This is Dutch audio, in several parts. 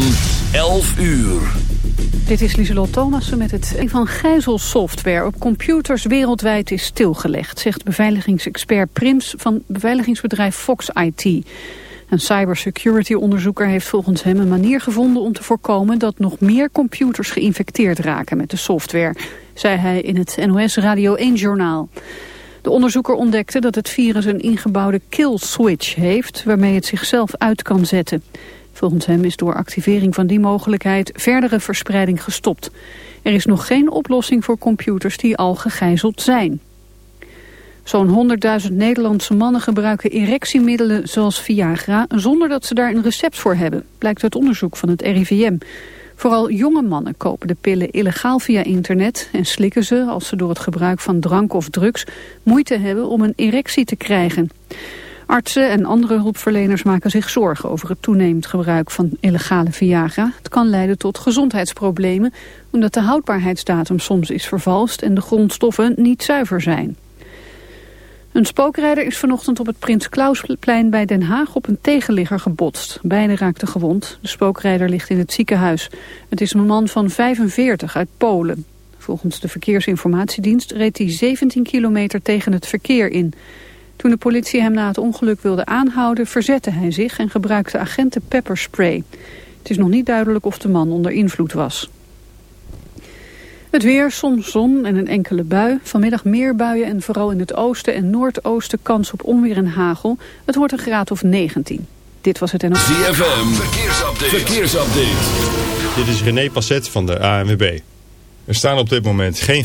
van 11 uur. Dit is Lieselot Thomassen met het van gijzelsoftware op computers wereldwijd is stilgelegd, zegt beveiligingsexpert Prims van beveiligingsbedrijf Fox IT. Een cybersecurity-onderzoeker heeft volgens hem een manier gevonden om te voorkomen dat nog meer computers geïnfecteerd raken met de software, zei hij in het NOS Radio 1-journaal. De onderzoeker ontdekte dat het virus een ingebouwde kill switch heeft, waarmee het zichzelf uit kan zetten. Volgens hem is door activering van die mogelijkheid verdere verspreiding gestopt. Er is nog geen oplossing voor computers die al gegijzeld zijn. Zo'n 100.000 Nederlandse mannen gebruiken erectiemiddelen zoals Viagra... zonder dat ze daar een recept voor hebben, blijkt uit onderzoek van het RIVM. Vooral jonge mannen kopen de pillen illegaal via internet... en slikken ze als ze door het gebruik van drank of drugs... moeite hebben om een erectie te krijgen. Artsen en andere hulpverleners maken zich zorgen over het toenemend gebruik van illegale Viagra. Het kan leiden tot gezondheidsproblemen, omdat de houdbaarheidsdatum soms is vervalst en de grondstoffen niet zuiver zijn. Een spookrijder is vanochtend op het Prins Klausplein bij Den Haag op een tegenligger gebotst. Beide raakten gewond. De spookrijder ligt in het ziekenhuis. Het is een man van 45 uit Polen. Volgens de Verkeersinformatiedienst reed hij 17 kilometer tegen het verkeer in. Toen de politie hem na het ongeluk wilde aanhouden, verzette hij zich en gebruikte agenten pepperspray. Het is nog niet duidelijk of de man onder invloed was. Het weer, soms zon en een enkele bui. Vanmiddag meer buien en vooral in het oosten en noordoosten kans op onweer en hagel. Het wordt een graad of 19. Dit was het en ZFM, verkeersupdate. verkeersupdate. Dit is René Passet van de ANWB. Er staan op dit moment geen...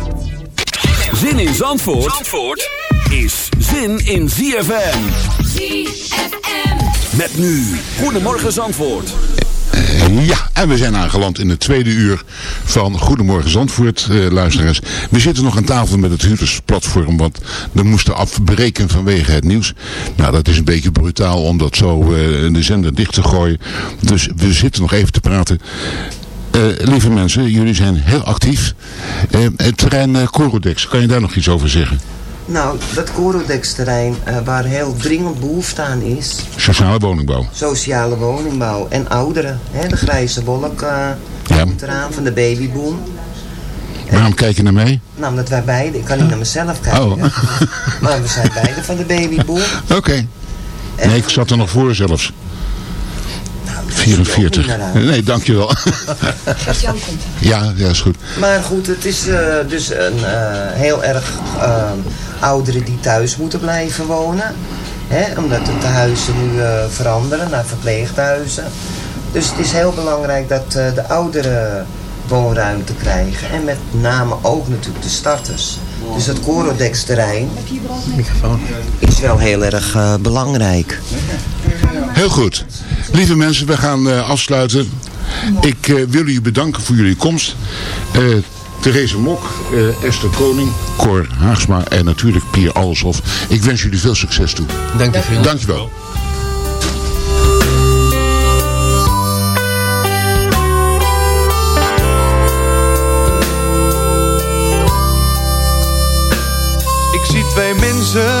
Zin in Zandvoort, Zandvoort is zin in ZFM. ZFM. Met nu, Goedemorgen Zandvoort. Eh, Ja, en we zijn aangeland in het tweede uur van Goedemorgen Zandvoort, eh, luisteraars. We zitten nog aan tafel met het huurdersplatform, want we moesten afbreken vanwege het nieuws. Nou, dat is een beetje brutaal om dat zo eh, de zender dicht te gooien. Dus we zitten nog even te praten. Eh, lieve mensen, jullie zijn heel actief. Eh, het terrein eh, Corodex, kan je daar nog iets over zeggen? Nou, dat Corodex-terrein eh, waar heel dringend behoefte aan is. Sociale woningbouw. Sociale woningbouw en ouderen. Hè, de grijze wolk eh Ja. komt eraan van de babyboom. Waarom kijk je naar mee? Nou, omdat wij beide, ik kan niet naar mezelf kijken. Oh. Maar we zijn beide van de babyboom. Oké. Nee, ik zat er nog voor zelfs. 44. niet naar uit. Nee, dankjewel. Ja, ja, is goed. Maar goed, het is eh, dus een eh, heel erg eh, ouderen die thuis moeten blijven wonen. Hè, omdat de tehuizen nu eh, veranderen naar verpleeghuizen. Dus het is heel belangrijk dat eh, de ouderen woonruimte krijgen. En met name ook natuurlijk de starters. Dus het Corodex-terrein is wel heel erg eh, belangrijk. Heel goed. Lieve mensen, we gaan eh, afsluiten. Ik eh, wil u bedanken voor jullie komst. Eh Therese Mok, eh, Esther Koning, Cor Haagsma en natuurlijk Pier Alleshoff. Ik wens jullie veel succes toe. Dank je veel. Dankjewel. Ik zie twee mensen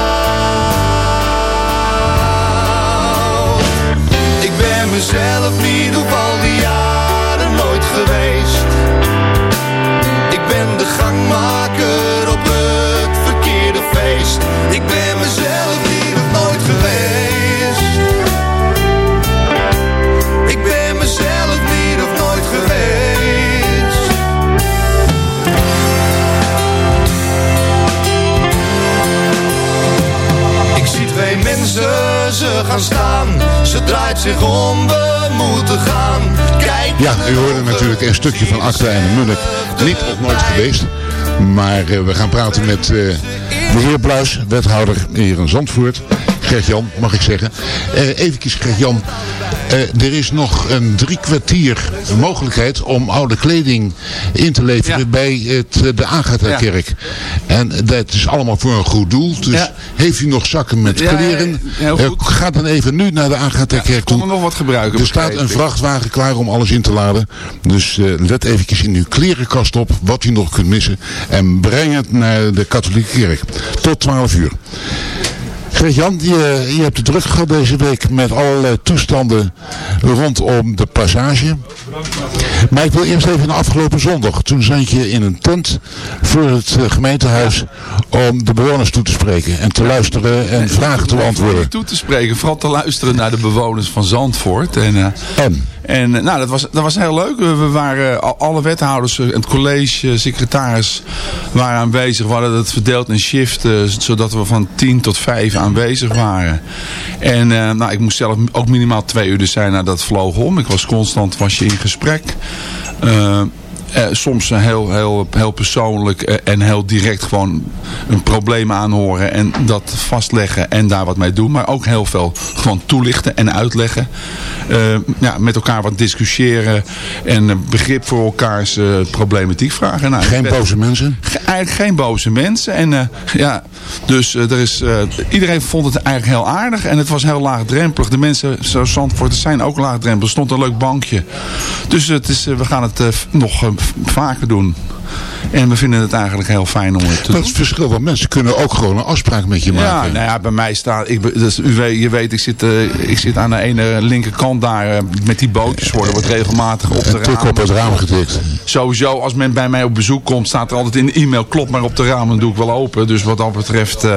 Een stukje van Acta en de Munnik. Niet of nooit geweest. Maar eh, we gaan praten met eh, de heer Bluis, wethouder hier in Zandvoort. Gert-Jan, mag ik zeggen. Eh even Gert-Jan. Eh, er is nog een drie kwartier mogelijkheid om oude kleding in te leveren Ja. bij het, eh, de Agatha-kerk. En dat is allemaal voor een goed doel. Dus Ja. heeft u nog zakken met kleren? goed. ga dan even nu naar de Agatha-kerk toe. er nog wat gebruiken. Er staat een vrachtwagen klaar om alles in te laden. Dus let eventjes in uw klerenkast op wat u nog kunt missen. En breng het naar de katholieke kerk. Tot 12 uur. Gert-Jan, je, je hebt het druk gehad deze week met allerlei toestanden rondom de passage. Maar ik wil eerst even naar afgelopen zondag. Toen zat je in een tent voor het eh, gemeentehuis om de bewoners toe te spreken. En te luisteren en vragen te beantwoorden. toe te spreken. Vooral te luisteren naar de bewoners van Zandvoort. En, eh, En? En eh, nou, dat was, dat was heel leuk. We, waren, al- alle wethouders, eh, het college, secretaris waren aanwezig. We hadden het verdeeld in shift, eh, zodat we van 10 tot 5 aanwezig waren. En eh, nou, ik moest zelf ook minimaal twee uur er zijn nadat het vloog om. Ik was constant was je in gesprek. Eh, eh, soms heel, heel, heel persoonlijk eh, en heel direct gewoon een probleem aanhoren en dat vastleggen en daar wat mee doen. Maar ook heel veel gewoon toelichten en uitleggen. Eh, ja, met elkaar wat discussiëren en begrip voor elkaars problematiek vragen. Nou, Geen boze mensen? Ge- Eigenlijk geen boze mensen. En eh, ja, dus eh, er is, eh, iedereen vond het eigenlijk heel aardig. En het was heel laagdrempelig. De mensen, zoals Zandvoort, zijn ook laagdrempelig. Er stond een leuk bankje. Dus het is, we gaan het nog vaker doen. En we vinden het eigenlijk heel fijn om het te Dat doen. is het verschil, want mensen kunnen ook gewoon een afspraak met je Ja, maken. nou ja, bij mij staat, ik, dus u weet, je weet, ik zit, eh, ik zit aan de ene linkerkant daar eh, met die bootjes worden, wordt regelmatig op de tik op ramen. het raam getikt. Sowieso, als men bij mij op bezoek komt, staat er altijd in de e-mail, klop maar op de raam, dan doe ik wel open. Dus wat dat betreft, eh,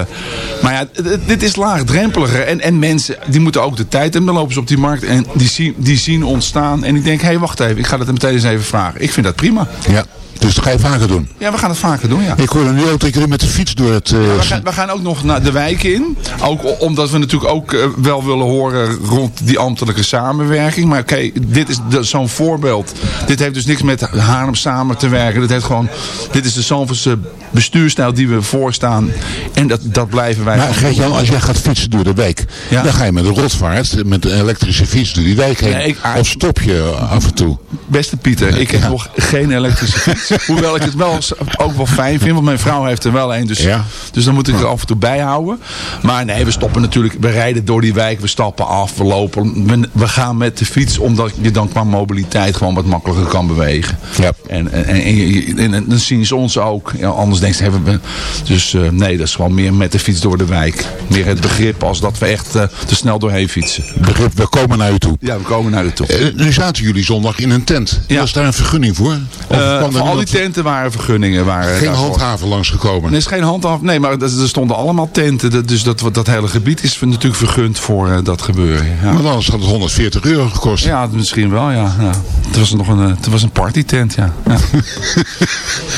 maar ja, dit is laagdrempeliger. En, en mensen, die moeten ook de tijd hebben, dan lopen ze op die markt en die zien, die zien ontstaan. En ik denk, hé, hey, wacht even, ik ga dat meteen eens even vragen. Ik vind dat prima. Ja, dus dat ga je vaker doen. Ja, we gaan het vaker doen, ja. Ik hoorde nu ook dat jullie met de fiets door het... eh, We gaan, we gaan ook nog naar de wijk in. Ook omdat we natuurlijk ook eh, wel willen horen rond die ambtelijke samenwerking. Maar oké, dit is zo'n voorbeeld. Dit heeft dus niks met Haarlem samen te werken. Dit, heeft gewoon, dit is de Zandvoortse bestuurstijl die we voorstaan. En dat, dat blijven wij maar Gert-Jan, als jij gaat fietsen door de wijk, Ja. dan ga je met een rotvaart, met een elektrische fiets door die wijk heen. Nee, ik- of stop je af en toe. Beste Pieter, ik heb nog geen elektrische fiets. Hoewel ik het wel ook wel fijn vind, want mijn vrouw heeft er wel een. Dus, Ja. dus dan moet ik er af en toe bij houden. Maar nee, we stoppen natuurlijk, we rijden door die wijk, we stappen af, we lopen. We, we gaan met de fiets, omdat je dan qua mobiliteit gewoon wat makkelijker kan bewegen. Ja. En, en, en, dan zien ze ons ook. Ja, anders denk je, hebben we... Dus eh, nee, dat is gewoon meer met de fiets door de wijk. Meer het begrip als dat we echt eh, te snel doorheen fietsen. Begrip, we komen naar u toe. Ja, we komen naar de top. Eh, nu zaten jullie zondag in een tent. Ja. Was daar een vergunning voor? Of kwam er voor al die tenten waren vergunningen. Waren geen handhaven langsgekomen? Er is geen handhaf. Nee, maar er stonden allemaal tenten. Dus dat, dat hele gebied is natuurlijk vergund voor eh, dat gebeuren. Ja. Maar anders had het 140 euro gekost. Ja, misschien wel, ja. ja. Het was nog een, eh, het was een partytent, ja. ja.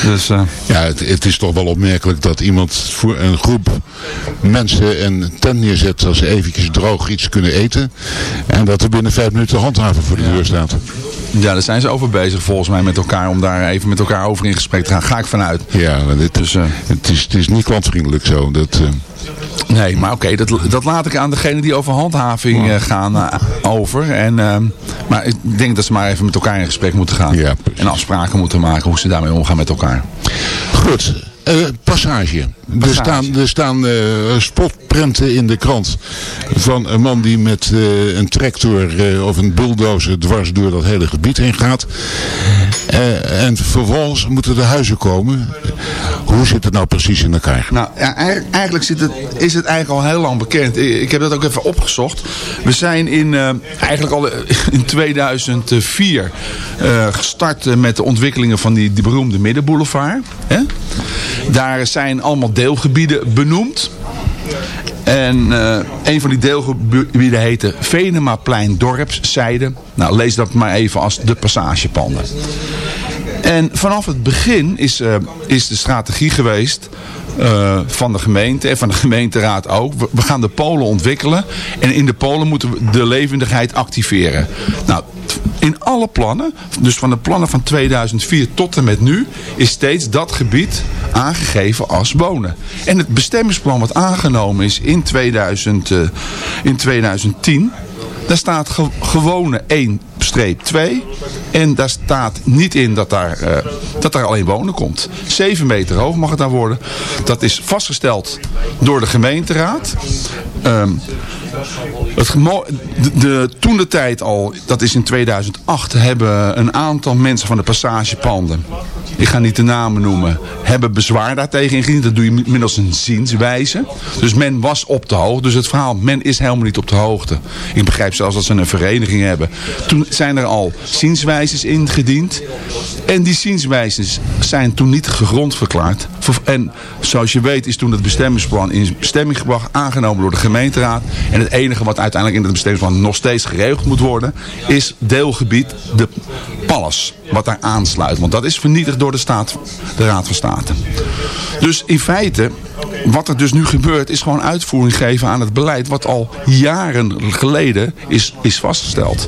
dus, eh, Ja, het, het is toch wel opmerkelijk dat iemand voor een groep mensen een tent neerzet als ze eventjes droog iets kunnen eten. En dat er binnen vijf minuten handhaven voor de deur staat. Ja, daar zijn ze over bezig volgens mij met elkaar. Om daar even met elkaar over in gesprek te gaan. Ga ik vanuit. Ja, dit, Dus, eh, het, is, het is niet klantvriendelijk zo. Dat, eh, Nee, maar oké, dat, dat laat ik aan degene die over handhaving eh, gaan over. En, ehm, maar ik denk dat ze maar even met elkaar in gesprek moeten gaan. Ja, en afspraken moeten maken hoe ze daarmee omgaan met elkaar. Goed. Eh, passage. Er staan, er staan eh, spotprenten in de krant van een man die met eh, een tractor of een bulldozer dwars door dat hele gebied heen gaat. En vervolgens moeten de huizen komen. Hoe zit het nou precies in elkaar? Nou, ja, eigenlijk, zit het, is het eigenlijk al heel lang bekend. Ik, heb dat ook even opgezocht. We zijn in, eigenlijk al in 2004 eh, gestart met de ontwikkelingen van die, die beroemde Middenboulevard. Hè? Daar zijn allemaal deelgebieden benoemd. En eh, een van die deelgebieden heette Venemaplein Dorpszijde. Nou, lees dat maar even als de passagepanden. En vanaf het begin is, eh, is de strategie geweest eh, van de gemeente en van de gemeenteraad ook. We, we gaan de polen ontwikkelen en in de polen moeten we de levendigheid activeren. Nou, in alle plannen, dus van de plannen van 2004 tot en met nu, is steeds dat gebied aangegeven als wonen. En het bestemmingsplan wat aangenomen is in, 2000, eh, in 2010... Daar staat ge- gewone 1-2. En daar staat niet in dat daar, eh, dat daar alleen wonen komt. 7 meter hoog mag het daar worden. Dat is vastgesteld door de gemeenteraad. Ehm, het de, toen de tijd al, dat is in 2008, hebben een aantal mensen van de passagepanden, ik ga niet de namen noemen, hebben bezwaar daartegen ingediend. Dat doe je middels een zienswijze. Dus men was op de hoogte. Dus het verhaal, men is helemaal niet op de hoogte. Ik begrijp zelfs dat ze een vereniging hebben. Toen zijn er al zienswijzes ingediend. En die zienswijzes zijn toen niet gegrond verklaard. En zoals je weet is toen het bestemmingsplan in bestemming gebracht, aangenomen door de gemeenteraad. En enige wat uiteindelijk in het bestemmingsplan nog steeds geregeld moet worden, is deelgebied de Pallas, wat daar aansluit. Want dat is vernietigd door de, staat, de Raad van State. Dus in feite, wat er dus nu gebeurt, is gewoon uitvoering geven aan het beleid wat al jaren geleden is, is vastgesteld.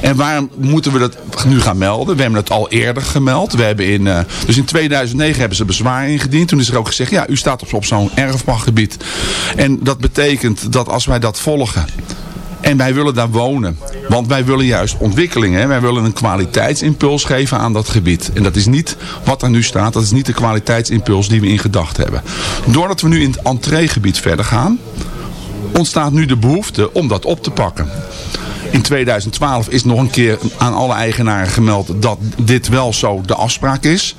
En waarom moeten we dat nu gaan melden? We hebben het al eerder gemeld. We hebben in, eh, dus in 2009 hebben ze bezwaar ingediend. Toen is er ook gezegd, ja, u staat op, op zo'n erfpachtgebied. En dat betekent dat als wij dat volgen... En wij willen daar wonen. Want wij willen juist ontwikkelingen. Hè? Wij willen een kwaliteitsimpuls geven aan dat gebied. En dat is niet wat er nu staat. Dat is niet de kwaliteitsimpuls die we in gedachten hebben. Doordat we nu in het entreegebied verder gaan... ontstaat nu de behoefte om dat op te pakken. In 2012 is nog een keer aan alle eigenaren gemeld dat dit wel zo de afspraak is.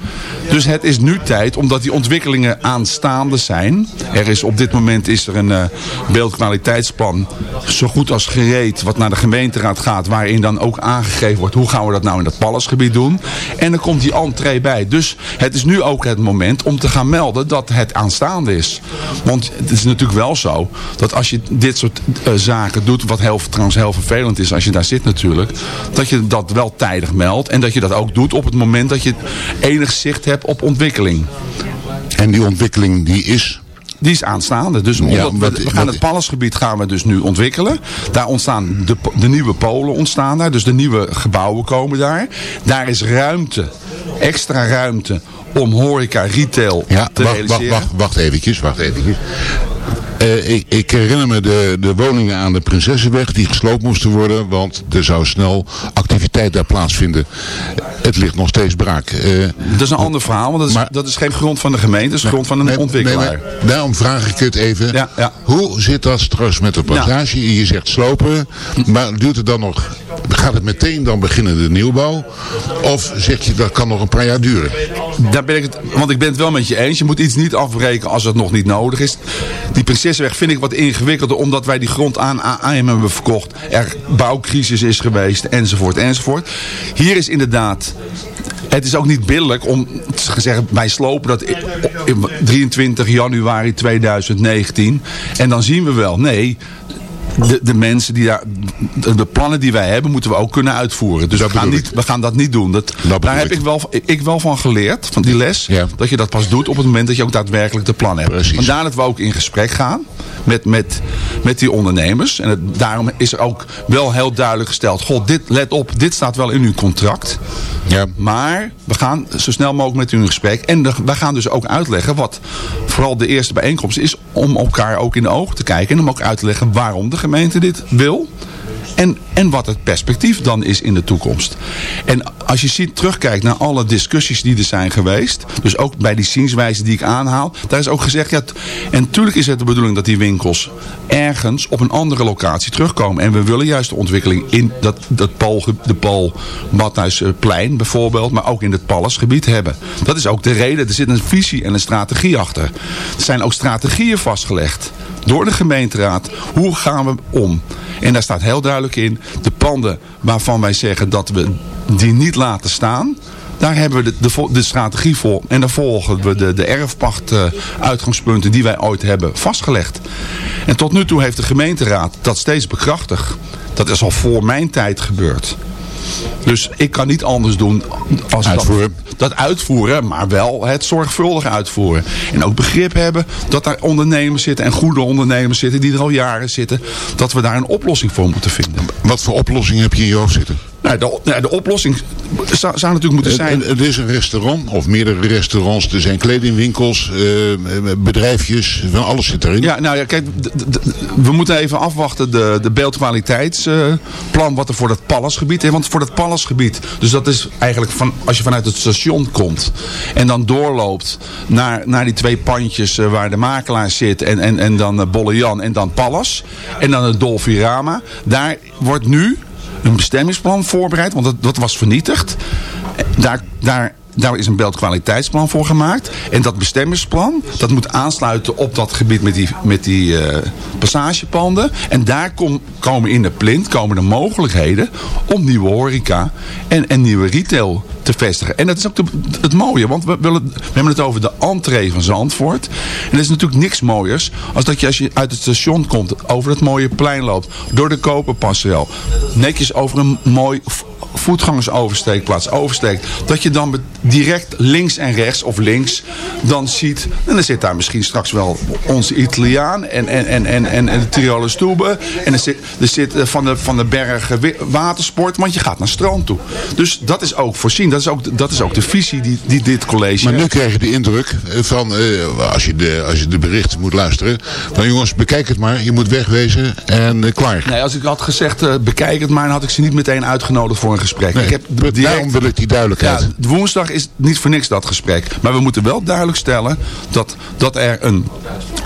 Dus het is nu tijd, omdat die ontwikkelingen aanstaande zijn. Er is op dit moment is er een uh, beeldkwaliteitsplan zo goed als gereed wat naar de gemeenteraad gaat. Waarin dan ook aangegeven wordt hoe gaan we dat nou in dat Pallasgebied doen. En er komt die entree bij. Dus het is nu ook het moment om te gaan melden dat het aanstaande is. Want het is natuurlijk wel zo dat als je dit soort uh, zaken doet, wat trouwens heel vervelend is als je daar zit natuurlijk, dat je dat wel tijdig meldt en dat je dat ook doet op het moment dat je enig zicht hebt op ontwikkeling. En die ontwikkeling die is... Die is aanstaande. Dus Ja, we, wat- we gaan wat- het Pallasgebied gaan we dus nu ontwikkelen. Daar ontstaan de, de nieuwe polen ontstaan daar. Dus de nieuwe gebouwen komen daar. Daar is ruimte, extra ruimte om horeca, retail Ja, te wacht, wacht, realiseren. wacht, wacht eventjes, wacht eventjes. Eh, ik, ik herinner me de, de woningen aan de Prinsessenweg die gesloopt moesten worden, want er zou snel activiteit daar plaatsvinden. Het ligt nog steeds braak. Eh, Dat is een ander verhaal, want dat is, Maar- dat is geen grond van de gemeente, dat is grond van een nee, ontwikkelaar. nee, maar daarom vraag ik het even. Ja, ja. Hoe zit dat straks met de passage? Je zegt slopen, maar duurt het dan nog... Gaat het meteen dan beginnen de nieuwbouw? Of zeg je dat kan nog een paar jaar duren? Daar ben ik het, want ik ben het wel met je eens. Je moet iets niet afbreken als het nog niet nodig is. Die Prinsessenweg vind ik wat ingewikkelder. Omdat wij die grond aan AM hebben verkocht. Er bouwcrisis is geweest. Enzovoort enzovoort. Hier is inderdaad... Het is ook niet billig om te zeggen, wij slopen dat in- in 23 januari 2019. En dan zien we wel. Nee, de, de mensen die daar, de, de plannen die wij hebben, moeten we ook kunnen uitvoeren. Dus Dat we gaan, niet, we gaan dat niet doen. Dat, daar heb ik. ik wel, ik wel van geleerd, van die les. Ja. Dat je dat pas doet op het moment dat je ook daadwerkelijk de plannen hebt. Precies. Vandaar dat we ook in gesprek gaan met, met, met die ondernemers. En het- daarom is er ook wel heel duidelijk gesteld. God, dit, let op, dit staat wel in uw contract. Ja. Maar we gaan zo snel mogelijk met u in gesprek. En de- wij gaan dus ook uitleggen wat vooral de eerste bijeenkomst is. Om elkaar ook in de ogen te kijken. En om ook uit te leggen waarom de gemeente dit wil. En, en wat het perspectief dan is in de toekomst. En als je ziet, terugkijkt naar alle discussies die er zijn geweest. Dus ook bij die zienswijze die ik aanhaal. Daar is ook gezegd, ja, en natuurlijk is het de bedoeling dat die winkels ergens op een andere locatie terugkomen. En we willen juist de ontwikkeling in dat, dat Paul, de Paul Badhuisplein bijvoorbeeld. Maar ook in het Pallasgebied hebben. Dat is ook de reden. Er zit een visie en een strategie achter. Er zijn ook strategieën vastgelegd door de gemeenteraad. Hoe gaan we om? En daar staat heel duidelijk in, de panden waarvan wij zeggen dat we die niet laten staan... Daar hebben we de, de, strategie voor. En dan volgen we de, de erfpacht eh, uitgangspunten die wij ooit hebben vastgelegd. En tot nu toe heeft de gemeenteraad dat steeds bekrachtigd. Dat is al voor mijn tijd gebeurd. Dus ik kan niet anders doen als Uitvoeren. Dat, dat uitvoeren, maar wel het zorgvuldig uitvoeren. En ook begrip hebben dat daar ondernemers zitten en goede ondernemers zitten die er al jaren zitten. Dat we daar een oplossing voor moeten vinden. Wat voor oplossing heb je in je hoofd zitten? Nou, de, nou, de oplossing zou, zou natuurlijk moeten zijn... Het, het is een restaurant, of meerdere restaurants. Er zijn kledingwinkels, eh, bedrijfjes, van alles zit erin. Ja, nou ja, kijk, we moeten even afwachten de, de beeldkwaliteitsplan wat er voor dat Pallasgebied is. Want voor dat Pallasgebied, dus dat is eigenlijk van, als je vanuit het station komt en dan doorloopt naar, naar die twee pandjes eh, waar de makelaar zit en, en, en dan uh, Bolle Jan en dan Pallas en dan het Dolfirama. Daar wordt nu een bestemmingsplan voorbereid, want dat, dat was vernietigd. Daar, daar, daar is een beeldkwaliteitsplan voor gemaakt. En dat bestemmingsplan, dat moet aansluiten op dat gebied met die, met die eh, passagepanden. En daar kom, komen in de plint komen de mogelijkheden om nieuwe horeca en, en nieuwe retail te vestigen. En dat is ook het mooie, want we, willen, we hebben het over de entree van Zandvoort. En er is natuurlijk niks mooiers als dat je als je uit het station komt, over het mooie plein loopt, door de Koperpasseel, netjes over een mooi voetgangersoversteekplaats oversteekt, dat je dan direct links en rechts of links dan ziet, en dan zit daar misschien straks wel onze Italiaan en, en, en, en, en, en de Tirole Stube en er zit, er zit eh, van de, van de bergen watersport, want je gaat naar strand toe. Dus dat is ook voorzien, dat is ook, dat is ook de visie die, die dit college Maar nu krijg je de indruk eh, van, eh, als, je de, als je de berichten moet luisteren, van jongens, bekijk het maar, je moet wegwezen en eh, klaar. Nee, als ik had gezegd, bekijk het maar, dan had ik ze niet meteen uitgenodigd voor een gesprek. Nee, ik heb direct- Daarom wil ik die duidelijkheid. Ja, woensdag is niet voor niks dat gesprek. Maar we moeten wel duidelijk stellen dat, dat er een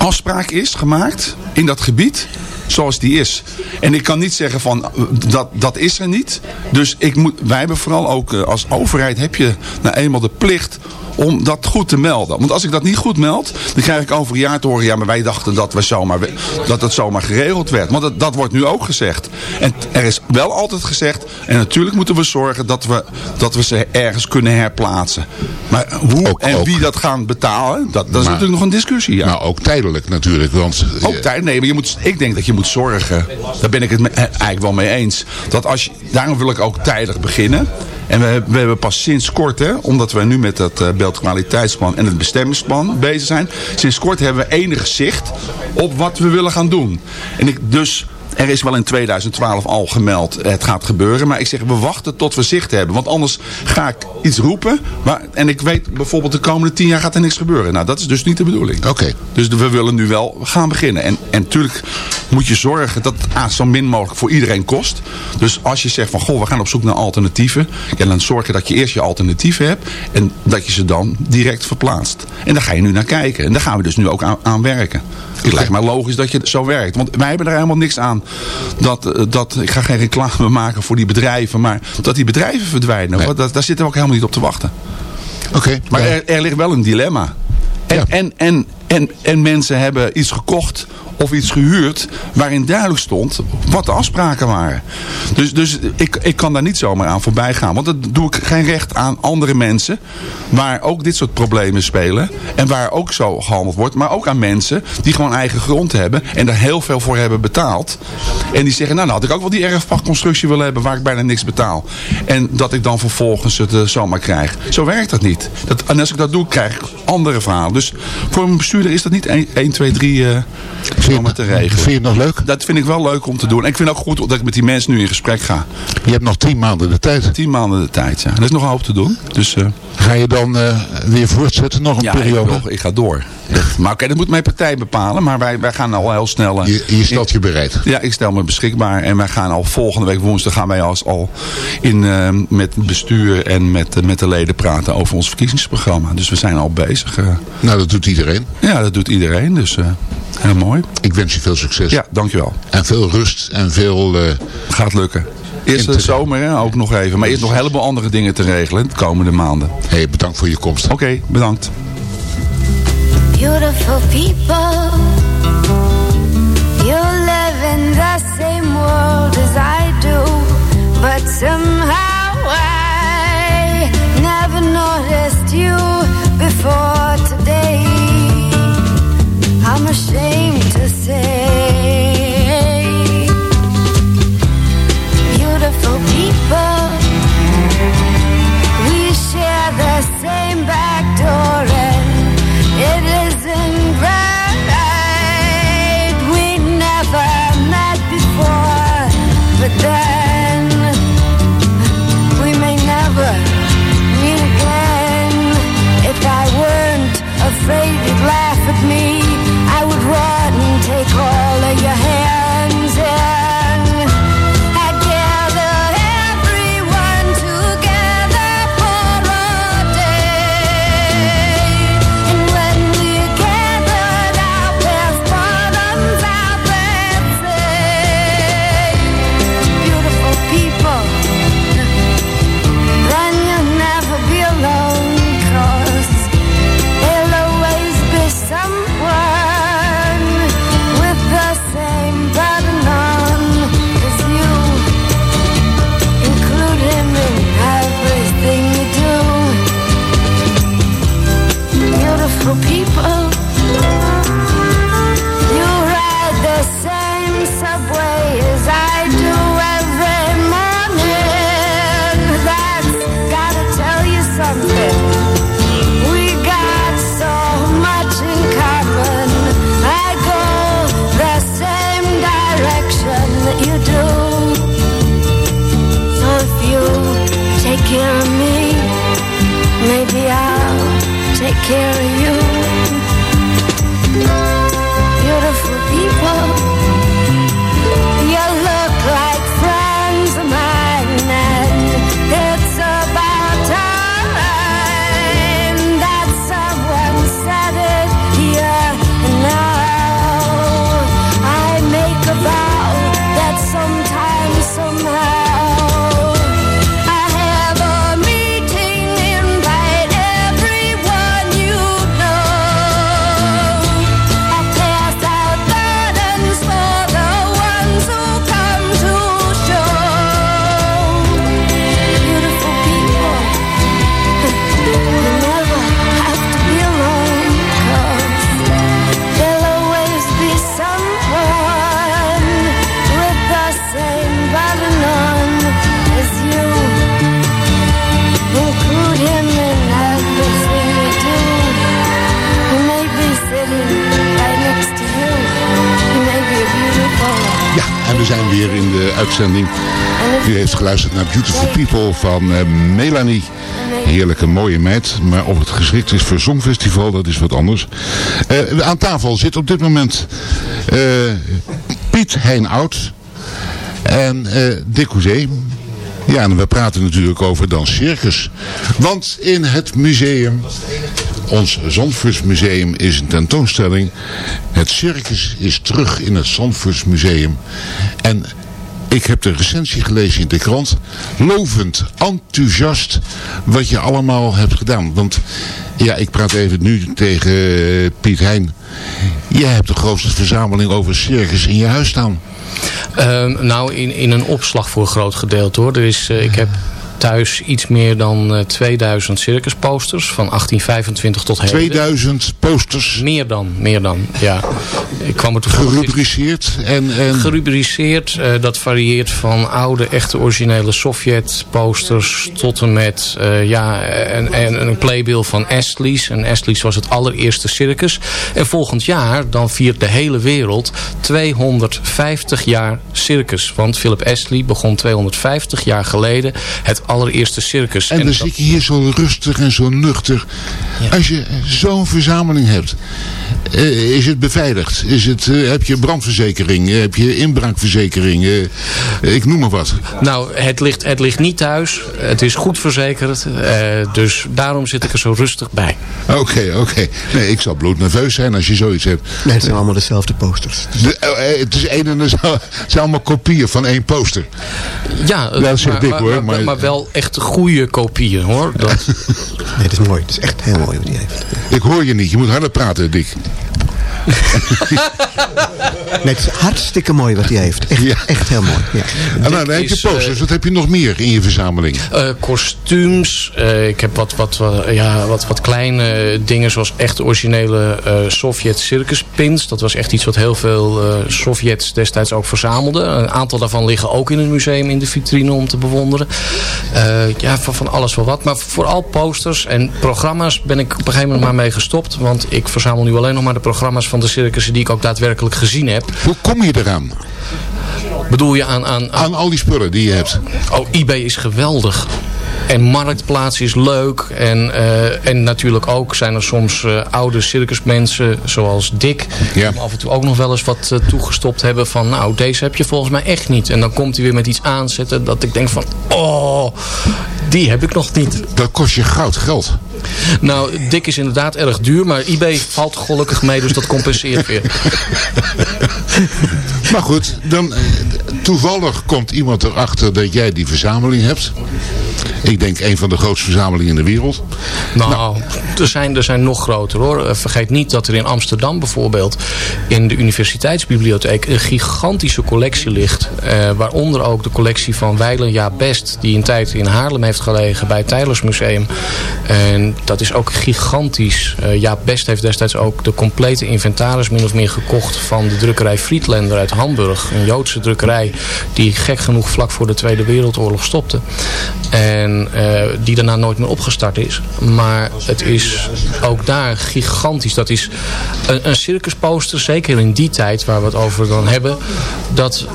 afspraak is gemaakt in dat gebied zoals die is. En ik kan niet zeggen van eh, dat, dat is er niet. Dus ik moet, wij hebben vooral ook eh, als overheid heb je nou eenmaal de plicht om dat goed te melden. Want als ik dat niet goed meld, dan krijg ik over een jaar te horen... ja, maar wij dachten dat, we zomaar, dat het zomaar geregeld werd. Want dat, dat wordt nu ook gezegd. En er is wel altijd gezegd... en natuurlijk moeten we zorgen dat we, dat we ze ergens kunnen herplaatsen. Maar hoe Ook- en ook. wie dat gaan betalen... dat, dat is Maar- natuurlijk nog een discussie. Ja. Nou, ook tijdelijk natuurlijk, want... eh, Ook tijd, nee, maar je moet, ik denk dat je moet zorgen, daar ben ik het me- eh, eigenlijk wel mee eens, dat als je, daarom wil ik ook tijdig beginnen. En we, hebben- pas sinds kort, hè, omdat we nu met dat eh, beeldkwaliteitsplan en het bestemmingsplan bezig zijn, sinds kort hebben we enig zicht op wat we willen gaan doen. En ik dus... Er is wel in 2012 al gemeld, het gaat gebeuren. Maar ik zeg, we wachten tot we zicht hebben. Want anders ga ik iets roepen. Maar, en ik weet bijvoorbeeld de komende tien jaar gaat er niks gebeuren. Nou, dat is dus niet de bedoeling. Oké. Dus we willen nu wel gaan beginnen. En, en natuurlijk moet je zorgen dat het zo min mogelijk voor iedereen kost. Dus als je zegt van, goh, we gaan op zoek naar alternatieven. Ja, dan zorg je dat je eerst je alternatieven hebt. En dat je ze dan direct verplaatst. En daar ga je nu naar kijken. En daar gaan we dus nu ook aan, aan werken. Het lijkt mij logisch dat je zo werkt. Want wij hebben er helemaal niks aan. Dat, eh, dat, ik ga geen reclame maken voor die bedrijven. Maar dat die bedrijven verdwijnen. Nee. Dat, daar zitten we ook helemaal niet op te wachten. Oké, Maar ja. er, er ligt wel een dilemma. En, Ja. en, en, en, en mensen hebben iets gekocht of iets gehuurd waarin duidelijk stond wat de afspraken waren. Dus, dus ik, ik kan daar niet zomaar aan voorbij gaan. Want dat doe ik geen recht aan andere mensen waar ook dit soort problemen spelen. En waar ook zo gehandeld wordt. Maar ook aan mensen die gewoon eigen grond hebben en daar heel veel voor hebben betaald. En die zeggen, nou dan had ik ook wel die erfpachtconstructie willen hebben waar ik bijna niks betaal. En dat ik dan vervolgens het eh, zomaar krijg. Zo werkt dat niet. Dat, en als ik dat doe, krijg ik andere verhalen. Dus voor een bestuurder is dat niet 1, 1 2, 3... eh, te regelen. Vind je het nog leuk? Dat vind ik wel leuk om te doen. En ik vind ook goed dat ik met die mensen nu in gesprek ga. Je hebt nog tien maanden de tijd. Tien maanden de tijd, ja. Er is nog een hoop te doen. Dus eh, Ga je dan eh, weer voortzetten nog een ja, ik, periode? ik ga door. Echt. Maar oké, dat moet mijn partij bepalen. Maar wij, wij gaan al heel snel... eh, Je, je stelt je bereid. Ja, ik stel me beschikbaar. En wij gaan al volgende week woensdag gaan wij als al in, met het bestuur en met, met de leden praten over ons verkiezingsprogramma. Dus we zijn al bezig. Nou, dat doet iedereen. ja, dat doet iedereen. Dus heel mooi. Ik wens je veel succes. Ja, dankjewel. En veel rust en veel... eh, Gaat lukken. Eerst de Inter- zomer hè, ook nog even. Maar eerst nog een heleboel andere dingen te regelen de komende maanden. hey, bedankt voor je komst. Oké, bedankt. Beautiful people, you live in the same world as I do, but somehow I never noticed you before. I'm ashamed to say, care uitzending. U heeft geluisterd naar Beautiful People van eh, Melanie. Heerlijke mooie meid. Maar of het geschikt is voor Songfestival, dat is wat anders. Eh, aan tafel zit op dit moment eh, Piet Hein Oud en Dick Hoezee. Ja, en we praten natuurlijk over dan circus. Want in het museum, ons Zandvoortsmuseum is een tentoonstelling. Het circus is terug in het Zandvoortsmuseum. En ik heb de recensie gelezen in de krant. Lovend, enthousiast wat je allemaal hebt gedaan. Want ja, ik praat even nu tegen eh, Piet Hein. Jij hebt de grootste verzameling over circus in je huis staan. Ehm, nou, in, in een opslag voor een groot gedeelte hoor. Er is, eh, ik heb thuis iets meer dan eh, 2000 circusposters van 1825 tot heden. 2000 posters Meer dan, meer dan, ja. Ik kwam er gerubriceerd en... en Gerubriceerd, eh, dat varieert van oude, echte originele Sovjet-posters tot en met eh, ja, en, en een playbill van Astley's. En Astley's was het allereerste circus. En volgend jaar, dan viert de hele wereld 250 jaar circus. Want Philip Astley begon 250 jaar geleden het allereerste circus. En dan dat- zit je hier zo rustig en zo nuchter. Als je zo'n verzameling hebt, eh, is het beveiligd? Is het, eh, heb je brandverzekering? Eh, heb je inbraakverzekering? Ik noem maar wat. Nou, het ligt, het ligt niet thuis. Het is goed verzekerd. eh, dus daarom zit ik er zo rustig bij. Oké, oké. Nee, ik zal bloednerveus zijn als je zoiets hebt. Nee, het zijn allemaal dezelfde posters. De, het is één en dezelfde- het zijn allemaal kopieën van één poster. Ja, dat is maar, dik maar, hoor. maar, Maar, maar wel echt goede kopieën hoor. Dat, Nee, het is mooi. Het is echt heel mooi wat hij heeft. ik hoor je niet. Je moet harder praten, Dick. Nee, het is hartstikke mooi wat hij heeft. Echt, Ja. echt heel mooi. Ja. En dan heb je posters. Wat heb je nog meer in je verzameling? Eh, kostuums. eh, ik heb wat, wat, wat, ja, wat, wat kleine dingen zoals echt originele eh, Sovjet circus pins. Dat was echt iets wat heel veel eh, Sovjets destijds ook verzamelden. Een aantal daarvan liggen ook in het museum in de vitrine om te bewonderen. Eh, ja, van, van alles wel wat. Maar vooral posters en programma's ben ik op een gegeven moment maar mee gestopt. Want ik verzamel nu alleen nog maar de programma's van de circussen die ik ook daadwerkelijk gezien heb. Hoe kom je eraan? Bedoel je aan... aan, aan Aan al die spullen die je hebt. Oh, eBay is geweldig. En Marktplaats is leuk. En, eh, en natuurlijk ook zijn er soms eh, oude circusmensen zoals Dick. Ja. Die af en toe ook nog wel eens wat eh, toegestopt hebben van... Nou, deze heb je volgens mij echt niet. En dan komt hij weer met iets aanzetten dat ik denk van... Oh, die heb ik nog niet. Dat kost je goud geld. Nou, Dick is inderdaad erg duur. Maar eBay valt gelukkig mee, dus dat compenseert weer. Maar goed, dan, eh, toevallig komt iemand erachter dat jij die verzameling hebt. Ik denk een van de grootste verzamelingen in de wereld. Nou, Er, zijn, er zijn nog groter hoor. Eh, Vergeet niet dat er in Amsterdam bijvoorbeeld in de universiteitsbibliotheek een gigantische collectie ligt. Eh, waaronder ook de collectie van Weilen Ja Best, die een tijd in Haarlem heeft gelegen bij het Tijlersmuseum. En dat is ook gigantisch. Eh Jaap Best heeft destijds ook de complete inventaris min of meer gekocht van de drukkerij Friedlander uit Hamburg. Een Joodse drukkerij die gek genoeg vlak voor de Tweede Wereldoorlog stopte. En eh, die daarna nooit meer opgestart is. Maar het is ook daar gigantisch. Dat is een, een circusposter, zeker in die tijd waar we het over dan hebben. Dat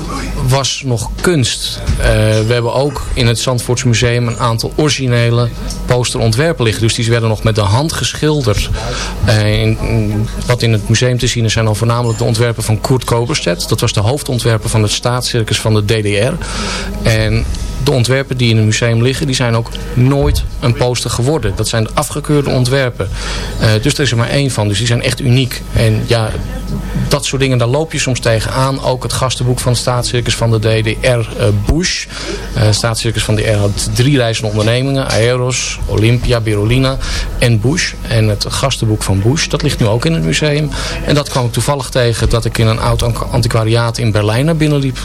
was nog kunst. Eh, we hebben ook in het Zandvoorts Museum een aantal originele posterontwerpen liggen. Dus die werden nog met de hand geschilderd. Eh, wat in het museum te zien is zijn dan voornamelijk de ontwerpen van Kurt Koberstedt. Dat was de hoofdontwerper van het staatscircus van de DDR. En de ontwerpen die in het museum liggen, die zijn ook nooit een poster geworden. Dat zijn de afgekeurde ontwerpen. Eh, dus er is er maar één van. Dus die zijn echt uniek. En ja, dat soort dingen, daar loop je soms tegenaan. Ook het gastenboek van het staatscircus van de DDR, eh, Bush. Het staatscircus van de DDR had drie reizende ondernemingen. Aeros, Olympia, Berolina en Bush. En het gastenboek van Bush, dat ligt nu ook in het museum. En dat kwam ik toevallig tegen dat ik in een oud antiquariaat in Berlijn naar binnen liep.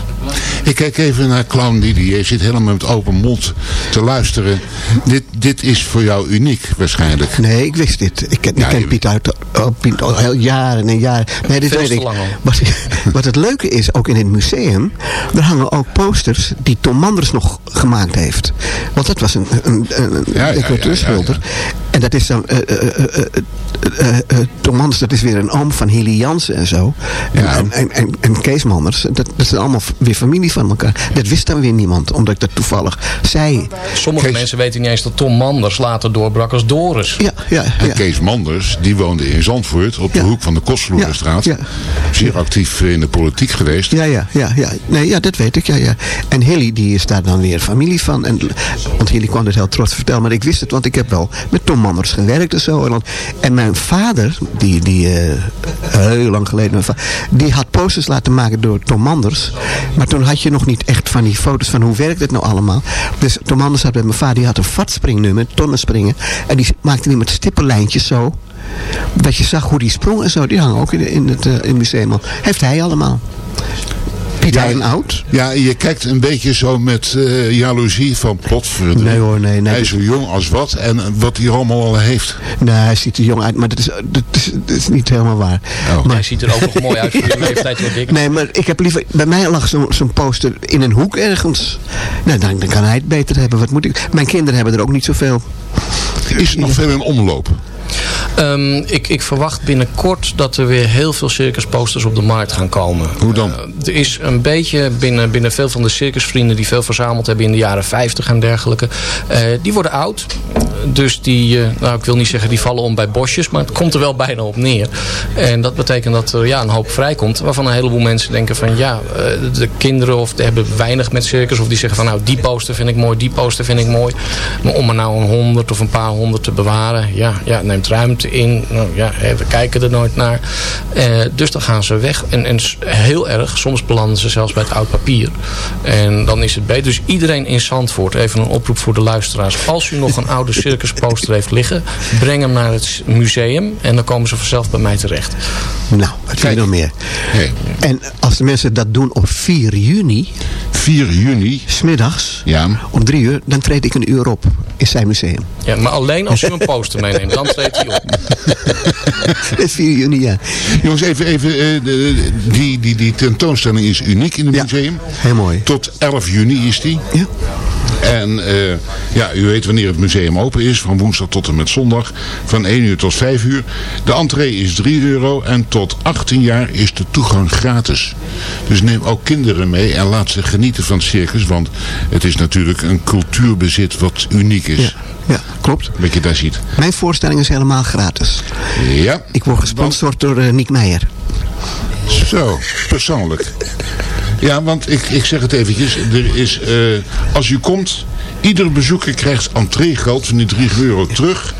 Ik kijk even naar Clown Didi. Je zit helemaal met open mond te luisteren. Dit, dit is voor jou uniek waarschijnlijk. Nee, ik wist dit. Ik ken, ik Ja, ken je- Piet uit oh, Piet al heel jaren en jaren. Nee, dit weet ik. Wat, wat het leuke is, ook in het museum, er hangen ook posters die Tom Manders nog gemaakt heeft. Want dat was een, een, een, Ja. En dat is dan, eh, eh, eh, eh, eh, eh, eh, Tom Manders, dat is weer een oom van Hilly Jansen en zo. En, Ja. en, en, en, en Kees Manders, dat, dat zijn allemaal weer familie van elkaar. Dat wist dan weer niemand, omdat ik dat toevallig zei. Sommige Kees- mensen weten niet eens dat Tom Manders later doorbrak als Doris. Ja, ja, En. Kees Manders, die woonde in Zandvoort op de Ja. hoek van de Kostverlorenstraat. Ja, Zeer actief in de politiek geweest. Ja, ja, ja, ja. Nee, ja, dat weet ik, ja, ja. En Hilly, die is daar dan weer familie van. En, want Hilly kwam dit heel trots vertellen, maar ik wist het, want ik heb wel met Tom Manders gewerkt en zo. En, en mijn vader, die, die eh, heel lang geleden, die had posters laten maken door Tom Manders. Maar toen had je nog niet echt van die foto's van hoe werkt het nou allemaal. Dus Tom Manders had bij mijn vader, die had een vatspringnummer, tonnenspringen. En die maakte die met stippenlijntjes zo. Dat je zag hoe die sprong en zo. Die hangen ook in, in, het, eh, in het museum. Heeft hij allemaal. Piet Hein oud? Ja, je kijkt een beetje zo met eh jaloezie van potverdorie. Nee hoor, nee. nee Hij is zo jong als wat en wat hij allemaal al heeft. Nee, hij ziet er jong uit, maar dat is, dat is, dat is niet helemaal waar. Oh. Maar, Hij ziet er ook nog mooi uit voor je leeftijd, Dick. nee, maar ik heb liever... Bij mij lag zo'n zo'n poster in een hoek ergens. Nou, dan, dan kan hij het beter hebben. Wat moet ik... Mijn kinderen hebben er ook niet zoveel. Is er nog veel in omloop? Ehm, ik, ik verwacht binnenkort dat er weer heel veel circusposters op de markt gaan komen. Hoe dan? Eh, er is een beetje binnen, binnen veel van de circusvrienden die veel verzameld hebben in de jaren 50 en dergelijke. eh, die worden oud. Dus die, eh, nou ik wil niet zeggen die vallen om bij bosjes, maar het komt er wel bijna op neer. En dat betekent dat er ja, een hoop vrijkomt. Waarvan een heleboel mensen denken van ja, de kinderen of die hebben weinig met circus. Of die zeggen van nou die poster vind ik mooi, die poster vind ik mooi. Maar om er nou een honderd of een paar honderd te bewaren, ja, ja het ruimte in. Nou, ja, we kijken er nooit naar. Eh, dus dan gaan ze weg. En, en heel erg, soms belanden ze zelfs bij het oud papier. En dan is het beter. Dus iedereen in Zandvoort, even een oproep voor de luisteraars. Als u nog een oude circusposter heeft liggen, breng hem naar het museum. En dan komen ze vanzelf bij mij terecht. Nou, wat vind je nog meer? Nee. En als de mensen dat doen op 4 juni, 4 juni. smiddags, Ja. om 3 uur, dan treed ik een uur op in zijn museum. Ja, maar alleen als u een poster meeneemt, dan treedt hij op. Dat is 4 juni, ja. Jongens, even, even eh, de- die, die, die tentoonstelling is uniek in het Ja. museum. Heel mooi. Tot 11 juni is die. Ja. En eh, ja, u weet wanneer het museum open is. Van woensdag tot en met zondag. Van 1 uur tot 5 uur. De entree is 3 euro. En tot 18 jaar is de toegang gratis. Dus neem ook kinderen mee. En laat ze genieten van het circus. Want het is natuurlijk een cultuurbezit wat uniek is. Ja, ja, klopt. Wat je daar ziet. Mijn voorstelling is helemaal gratis. Ja. Ik word gesponsord door eh, Niek Meijer. Zo, persoonlijk. Ja, want ik, ik zeg het eventjes. Er is, eh, als u komt, ieder bezoeker krijgt entreegeld van die 3 euro terug.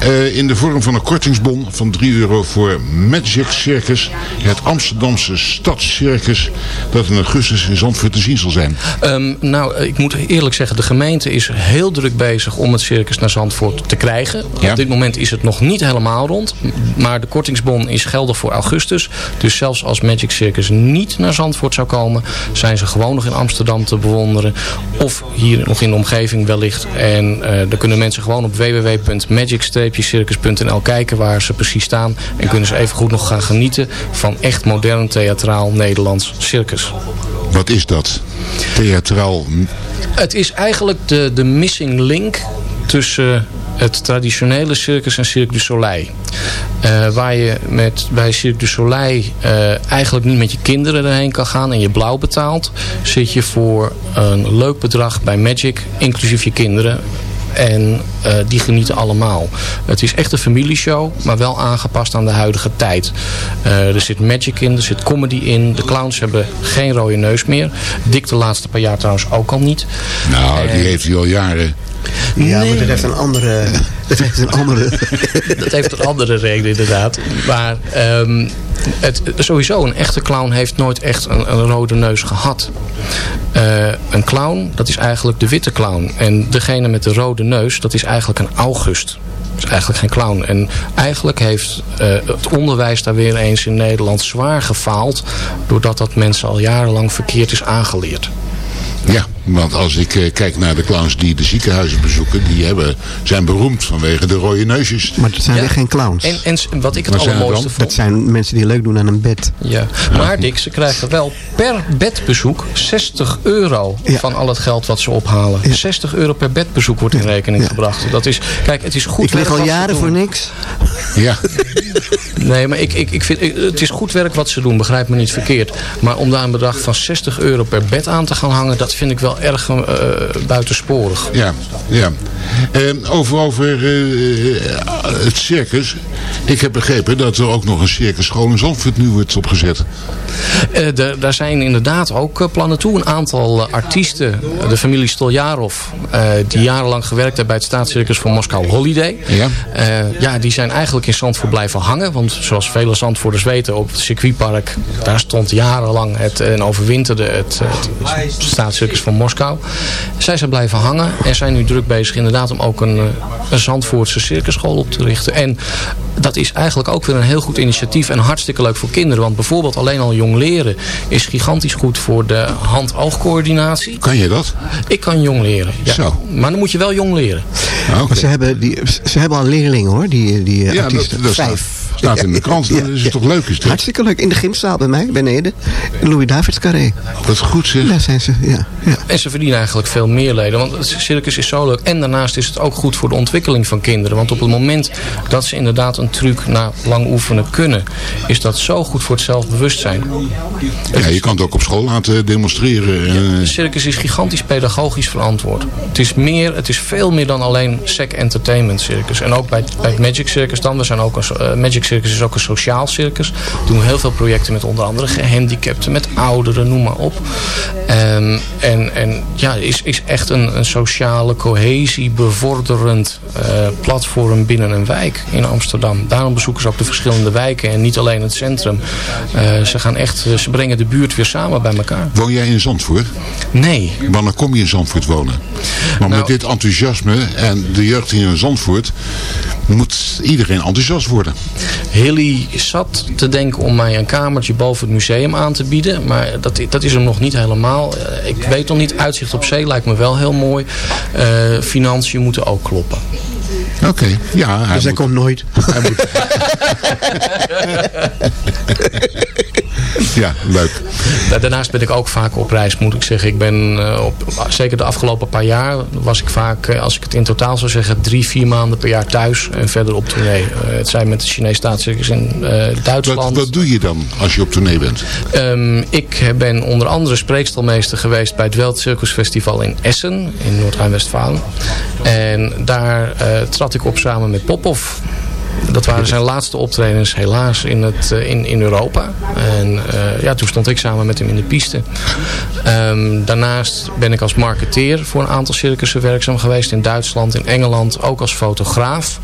Eh, in de vorm van een kortingsbon van 3 euro voor Magic Circus. Het Amsterdamse stadscircus. Dat in augustus in Zandvoort te zien zal zijn. Ehm, nou, ik moet eerlijk zeggen, de gemeente is heel druk bezig om het circus naar Zandvoort te krijgen. Ja. Op dit moment is het nog niet helemaal rond. Maar de kortingsbon is geldig voor augustus. Dus zelfs als Magic Circus niet naar Zandvoort zou komen... zijn ze gewoon nog in Amsterdam te bewonderen. Of hier nog in de omgeving wellicht. En eh dan kunnen mensen gewoon op www.magic-circus.nl kijken waar ze precies staan. En kunnen ze even goed nog gaan genieten van echt modern theatraal Nederlands circus. Wat is dat? Theatraal. Het is eigenlijk de, de missing link tussen het traditionele circus en Cirque du Soleil. Eh, waar je met, bij Cirque du Soleil eh, eigenlijk niet met je kinderen erheen kan gaan en je blauw betaalt. Zit je voor een leuk bedrag bij Magic, inclusief je kinderen. En eh, die genieten allemaal. Het is echt een familieshow, maar wel aangepast aan de huidige tijd. Eh, er zit magic in, er zit comedy in. De clowns hebben geen rode neus meer. Dick de laatste paar jaar trouwens ook al niet. Nou, die heeft hij al jaren. Ja, Nee. maar dat heeft een andere... Dat heeft een andere... Dat heeft een andere reden inderdaad. Maar ehm, het, sowieso, een echte clown heeft nooit echt een, een rode neus gehad. Eh, een clown, dat is eigenlijk de witte clown. En degene met de rode neus, dat is eigenlijk een August. Dat is eigenlijk geen clown. En eigenlijk heeft eh, het onderwijs daar weer eens in Nederland zwaar gefaald. Doordat dat mensen al jarenlang verkeerd is aangeleerd. Ja, want als ik eh, kijk naar de clowns die de ziekenhuizen bezoeken, die hebben, zijn beroemd vanwege de rode neusjes. Maar dat zijn Ja. weer geen clowns. En, en wat ik het Wat het allermooiste vond... Dat zijn mensen die leuk doen aan een bed. Ja, maar Dick, ze krijgen wel per bedbezoek 60 euro Ja. van al het geld wat ze ophalen. 60 euro per bedbezoek wordt in rekening Ja. gebracht. Dat is, kijk, het is goed Ik lig werk al jaren voor niks. Ja, Nee, maar ik, ik, ik vind, ik- het is goed werk wat ze doen, begrijp me niet verkeerd. Maar om daar een bedrag van 60 euro per bed aan te gaan hangen, dat vind ik wel erg eh, buitensporig. ja, ja. Eh, over over eh, het circus. Ik heb begrepen dat er ook nog een circusschool in Zandvoort nu wordt opgezet. Eh, de- daar zijn inderdaad ook eh, plannen toe. Een aantal eh, artiesten, de familie Stoljarov, eh, die jarenlang gewerkt hebben bij het staatscircus van Moskou Holiday. Ja. Eh, ja, die zijn eigenlijk in Zandvoort blijven hangen. Want zoals vele Zandvoorters weten, op het circuitpark, daar stond jarenlang het, en overwinterde het, het staatscircus van Moskou. Zij zijn blijven hangen en zijn nu druk bezig inderdaad om ook een, eh, een Zandvoortse circusschool op te te richten. En dat is eigenlijk ook weer een heel goed initiatief en hartstikke leuk voor kinderen. Want bijvoorbeeld alleen al jong leren is gigantisch goed voor de hand-oogcoördinatie. Kan je dat? Ik kan jong leren. Ja. Zo. Maar dan moet je wel jong leren. Maar ze hebben, die, ze hebben al leerlingen hoor, die, die eh, Ja, artiesten. dat, dat staat, Vijf. staat in de krant. Dat is toch leuk is dit? Hartstikke leuk. In de gymzaal bij mij, beneden. Louis Davids Carré. Wat goed zeg. Daar zijn ze, ja. ja. En ze verdienen eigenlijk veel meer leden. Want het circus is zo leuk. En daarnaast is het ook goed voor de ontwikkeling van kinderen. Want op het moment dat ze inderdaad een truc na lang oefenen kunnen... is dat zo goed voor het zelfbewustzijn. Ja, je kan het ook op school laten demonstreren. De Eh, circus is gigantisch pedagogisch verantwoord. Het is, meer, het is veel meer dan alleen sec entertainment circus. En ook bij, bij het Magic Circus dan. We zijn ook een, eh, Magic Circus is ook een sociaal circus. We doen heel veel projecten met onder andere gehandicapten, met ouderen, noem maar op. Ehm, en en ja, is, is echt een, een sociale cohesie bevorderend eh, platform binnen een wijk in Amsterdam. Daarom bezoeken ze ook de verschillende wijken en niet alleen het centrum. Eh, ze, gaan echt, ze brengen de buurt weer samen bij elkaar. woon jij in Zandvoort? Nee. Wanneer kom je in Zandvoort wonen? Maar Nou- met dit enthousiasme en de jeugd hier in Zandvoort... moet iedereen enthousiast worden. Hilly zat te denken om mij een kamertje boven het museum aan te bieden. Maar dat, dat is hem nog niet helemaal. Eh, Ik weet nog niet. Uitzicht op zee lijkt me wel heel mooi. Eh, financiën moeten ook kloppen. Oké, ja. Hij Dus hij moet- komt nooit. hij moet- ja, leuk. Da- Daarnaast ben ik ook vaak op reis, moet ik zeggen. Ik ben eh, op, zeker de afgelopen paar jaar was ik vaak, eh, als ik het in totaal zou zeggen, drie, vier maanden per jaar thuis en verder op tournee. Eh, het zijn met de Chinese staatscircus in Duitsland. Wat, wat doe je dan als je op tournee bent? Ehm, ik ben onder andere spreekstalmeester geweest bij het Welt Circus Festival in Essen, in Noord-Rijn-Westfalen. En daar eh, trad ik op samen met Popov. Dat waren zijn laatste optredens helaas in, het, eh, in, in Europa. En eh, ja, toen stond ik samen met hem in de piste. Ehm, daarnaast ben ik als marketeer voor een aantal circussen werkzaam geweest. In Duitsland, in Engeland, ook als fotograaf.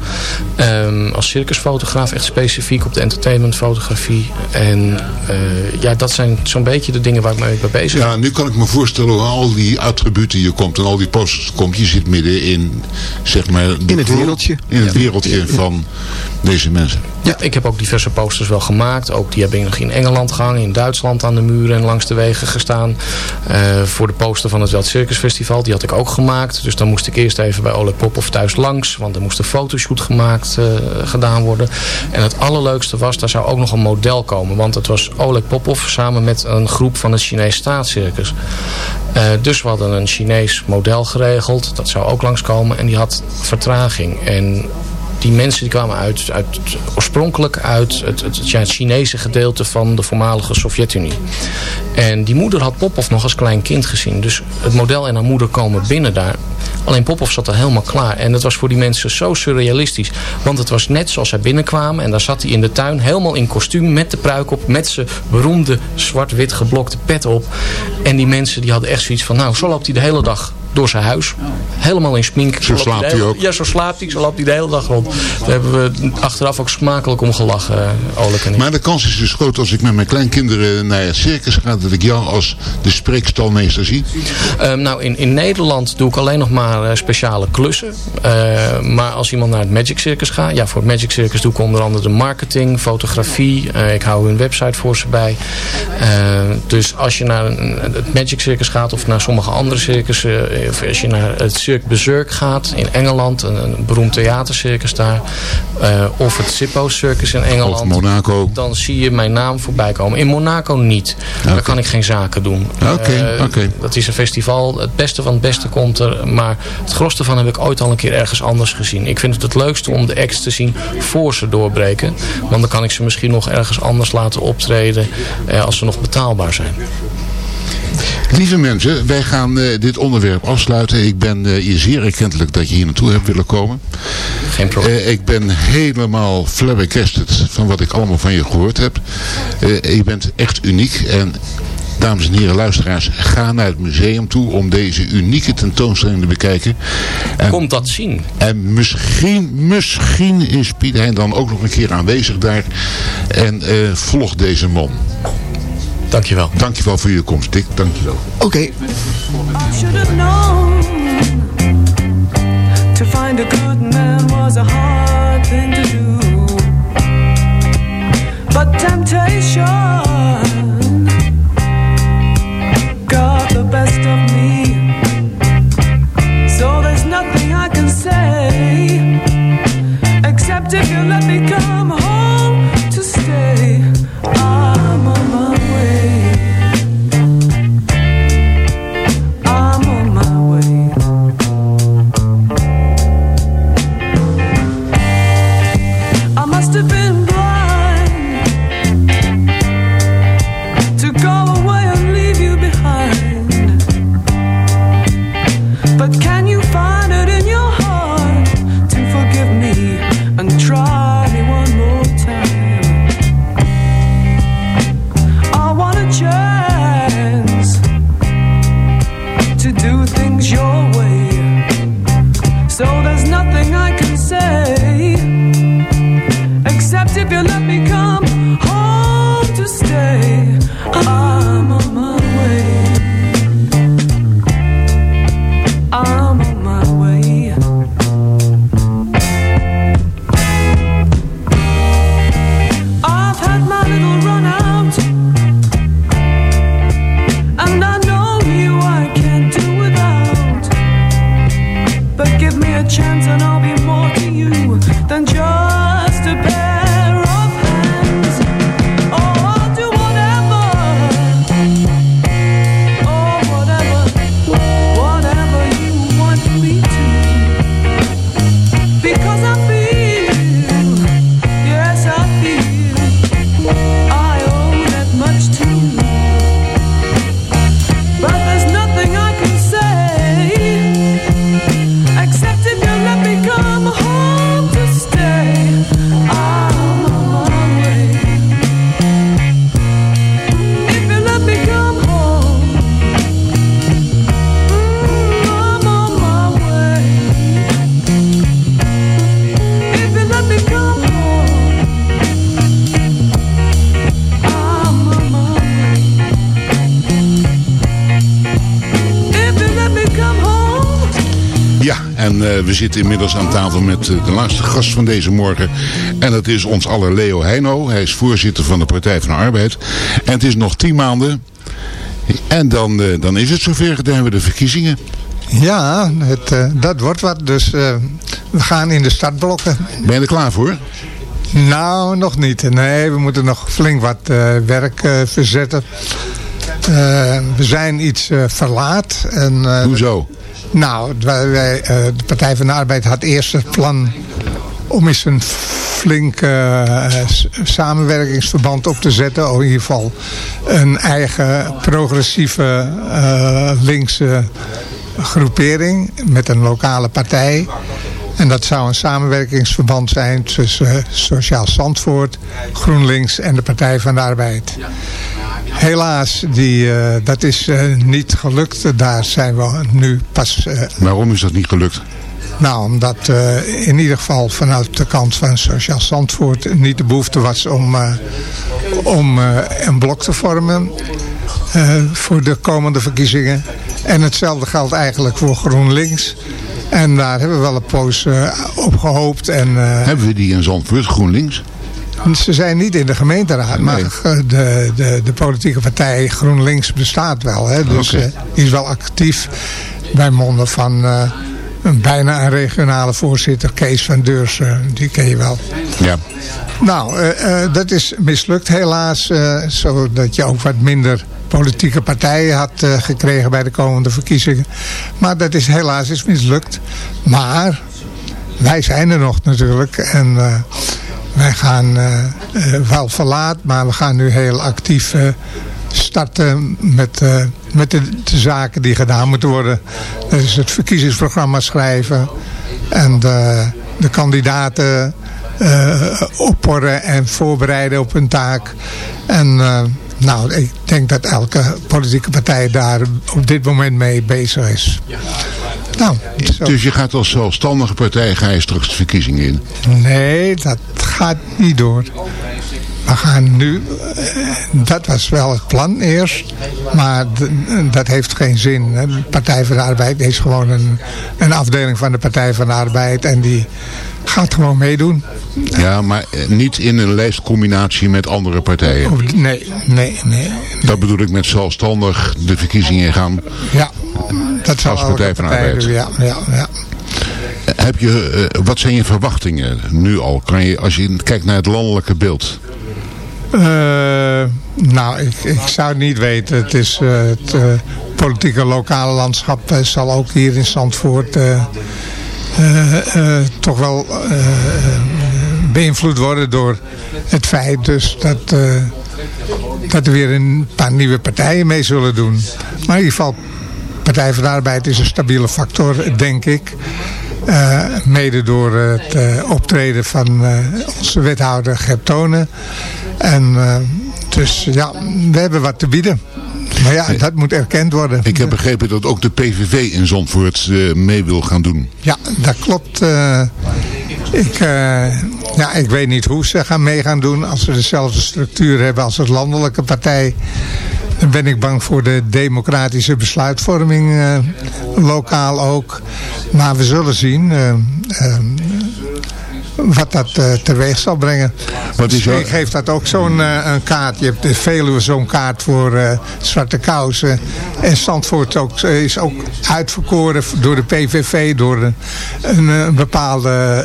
Ehm, als circusfotograaf, echt specifiek op de entertainmentfotografie. En eh, ja, dat zijn zo'n beetje de dingen waar ik mee bezig ben. Ja, nu kan ik me voorstellen hoe al die attributen je komt en al die posters komt. Je zit midden in, zeg maar... de In het wereldje. In het wereldje van deze mensen. Ja, ik heb ook diverse posters wel gemaakt. Ook die heb ik nog in Engeland gehangen, in Duitsland aan de muren en langs de wegen gestaan. Eh, voor de poster van het Welt Circus Festival, die had ik ook gemaakt. Dus dan moest ik eerst even bij Oleg Popov thuis langs, want er moest een fotoshoot gemaakt, eh, gedaan worden. En het allerleukste was, daar zou ook nog een model komen. Want het was Oleg Popov samen met een groep van het Chinees staatscircus. Eh, dus we hadden een Chinees model geregeld, dat zou ook langskomen. En die had vertraging. En die mensen die kwamen uit, uit, oorspronkelijk uit het, het, Chinese gedeelte van de voormalige Sovjet-Unie. En die moeder had Popov nog als klein kind gezien. Dus het model en haar moeder komen binnen daar. Alleen Popov zat al helemaal klaar. En het was voor die mensen zo surrealistisch. Want het was net zoals zij binnenkwamen. En daar zat hij in de tuin helemaal in kostuum met de pruik op. Met zijn beroemde zwart-wit geblokte pet op. En die mensen die hadden echt zoiets van... Nou, zo loopt hij de hele dag door zijn huis. Helemaal in smink. Zo slaapt hij hele- ook. Ja, zo slaapt hij. Zo loopt hij de hele dag rond. Daar hebben we achteraf ook smakelijk om gelachen, eh, Olek en ik. Maar de kans is dus groot als ik met mijn kleinkinderen naar het circus ga... dat ik jou als de spreekstalmeester zie. Ehm, nou, in, in Nederland doe ik alleen nog maar eh, speciale klussen. Eh, maar als iemand naar het Magic Circus gaat... Ja, voor het Magic Circus doe ik onder andere de marketing, fotografie. Eh, ik hou hun website voor ze bij. Eh, dus als je naar een- het Magic Circus gaat... of naar sommige andere circussen... of als je naar het Cirque Berserk gaat in Engeland... een, een beroemd theatercircus daar... eh, of het Zippo Circus in Engeland... Of Monaco. dan zie je mijn naam voorbij komen. In Monaco niet. Daar kan ik geen zaken doen. Oké, Eh, oké. Dat is een festival. Het beste van het beste komt er. Maar het grootste van heb ik ooit al een keer ergens anders gezien. Ik vind het het leukste om de acts te zien voor ze doorbreken. Want dan kan ik ze misschien nog ergens anders laten optreden. Eh, als ze nog betaalbaar zijn. Lieve mensen, wij gaan eh, dit onderwerp afsluiten. Ik ben eh, je zeer erkentelijk dat je hier naartoe hebt willen komen. Geen probleem. Eh, ik ben helemaal flabbergasted van wat ik allemaal van je gehoord heb. Eh, je bent echt uniek en... Dames en heren luisteraars, ga naar het museum toe om deze unieke tentoonstelling te bekijken. En, Komt dat zien. en misschien, misschien is Piet Hein dan ook nog een keer aanwezig daar. En eh, volg deze man. Dankjewel. Dankjewel voor je komst, Dick. Dankjewel. Oké. I should have known to find a good man was a hard thing to do. But temptation got the best of me. So there's nothing I can say except if you let me come en eh, we zitten inmiddels aan tafel met eh, de laatste gast van deze morgen. En dat is ons aller Leo Heino. Hij is voorzitter van de Partij van de Arbeid. En het is nog tien maanden. En dan, eh, dan is het zover. Dan hebben we de verkiezingen. Ja, het, dat wordt wat. Dus we gaan in de startblokken. Ben je er klaar voor? Nou, nog niet. Nee, we moeten nog flink wat werk verzetten. We zijn iets verlaat. En, Hoezo? Nou, eh, de Partij van de Arbeid had eerst het plan om eens een flink eh, samenwerkingsverband op te zetten. Of in ieder geval een eigen progressieve eh, linkse groepering met een lokale partij. En dat zou een samenwerkingsverband zijn tussen Sociaal Zandvoort, GroenLinks en de Partij van de Arbeid. Helaas, die, eh, dat is eh, niet gelukt. Daar zijn we nu pas... eh, Waarom is dat niet gelukt? nou, omdat in ieder geval vanuit de kant van Sociaal Zandvoort niet de behoefte was om, om een blok te vormen voor de komende verkiezingen. En hetzelfde geldt eigenlijk voor GroenLinks. En daar hebben we wel een poos op gehoopt. En, Hebben we die in Zandvoort, GroenLinks? Ze zijn niet in de gemeenteraad, maar de, de, de politieke partij GroenLinks bestaat wel. Hè? Dus eh, die is wel actief bij monden van eh, een bijna een regionale voorzitter, Kees van Deursen. Die ken je wel. Ja. Nou, eh, dat is mislukt helaas. zodat je ook wat minder politieke partijen had gekregen bij de komende verkiezingen. Maar dat is helaas is mislukt. Maar wij zijn er nog natuurlijk. En wij gaan eh, eh, wel verlaat, maar we gaan nu heel actief eh, starten met, met de, zaken die gedaan moeten worden. Dat is het verkiezingsprogramma schrijven en de, de kandidaten eh opporren en voorbereiden op hun taak. En nou, ik denk dat elke politieke partij daar op dit moment mee bezig is. Nou, zo. Dus je gaat als zelfstandige partij ga je straks de verkiezingen in. Nee, dat gaat niet door. We gaan nu, eh, dat was wel het plan eerst, maar dat heeft geen zin. De Partij van de Arbeid is gewoon een, een afdeling van de Partij van de Arbeid en die gaat gewoon meedoen. Ja, maar eh, niet in een lijstcombinatie met andere partijen. Of- Nee, nee, nee. Dat bedoel ik met zelfstandig de verkiezingen gaan. Ja, dat zal Als Partij van Arbeid. Ja, ja, ja. Heb je, eh, wat zijn je verwachtingen nu al? Kan je, als je kijkt naar het landelijke beeld. Eh, nou, ik, ik zou het niet weten. Het is eh, het politieke lokale landschap zal ook hier in Zandvoort toch wel beïnvloed worden door het feit dus dat, dat er weer een paar nieuwe partijen mee zullen doen. Maar in ieder geval, Partij van de Arbeid is een stabiele factor, denk ik. Eh, mede door het eh, optreden van eh, onze wethouder Gert Tonen. En dus ja, we hebben wat te bieden. Maar ja, dat moet erkend worden. Ik heb begrepen dat ook de PVV in Zandvoort mee wil gaan doen. Ja, dat klopt. Ik, ja, ik weet niet hoe ze gaan mee gaan doen. Als ze dezelfde structuur hebben als het landelijke partij... dan ben ik bang voor de democratische besluitvorming. eh, lokaal ook. Maar we zullen zien... eh, eh, wat dat teweeg zal brengen. Wat is jouw- Ik geef dat ook zo'n kaart. Je hebt in Veluwe zo'n kaart voor zwarte kousen. En Zandvoort ook, is ook uitverkoren door de PVV. Door een, een, bepaalde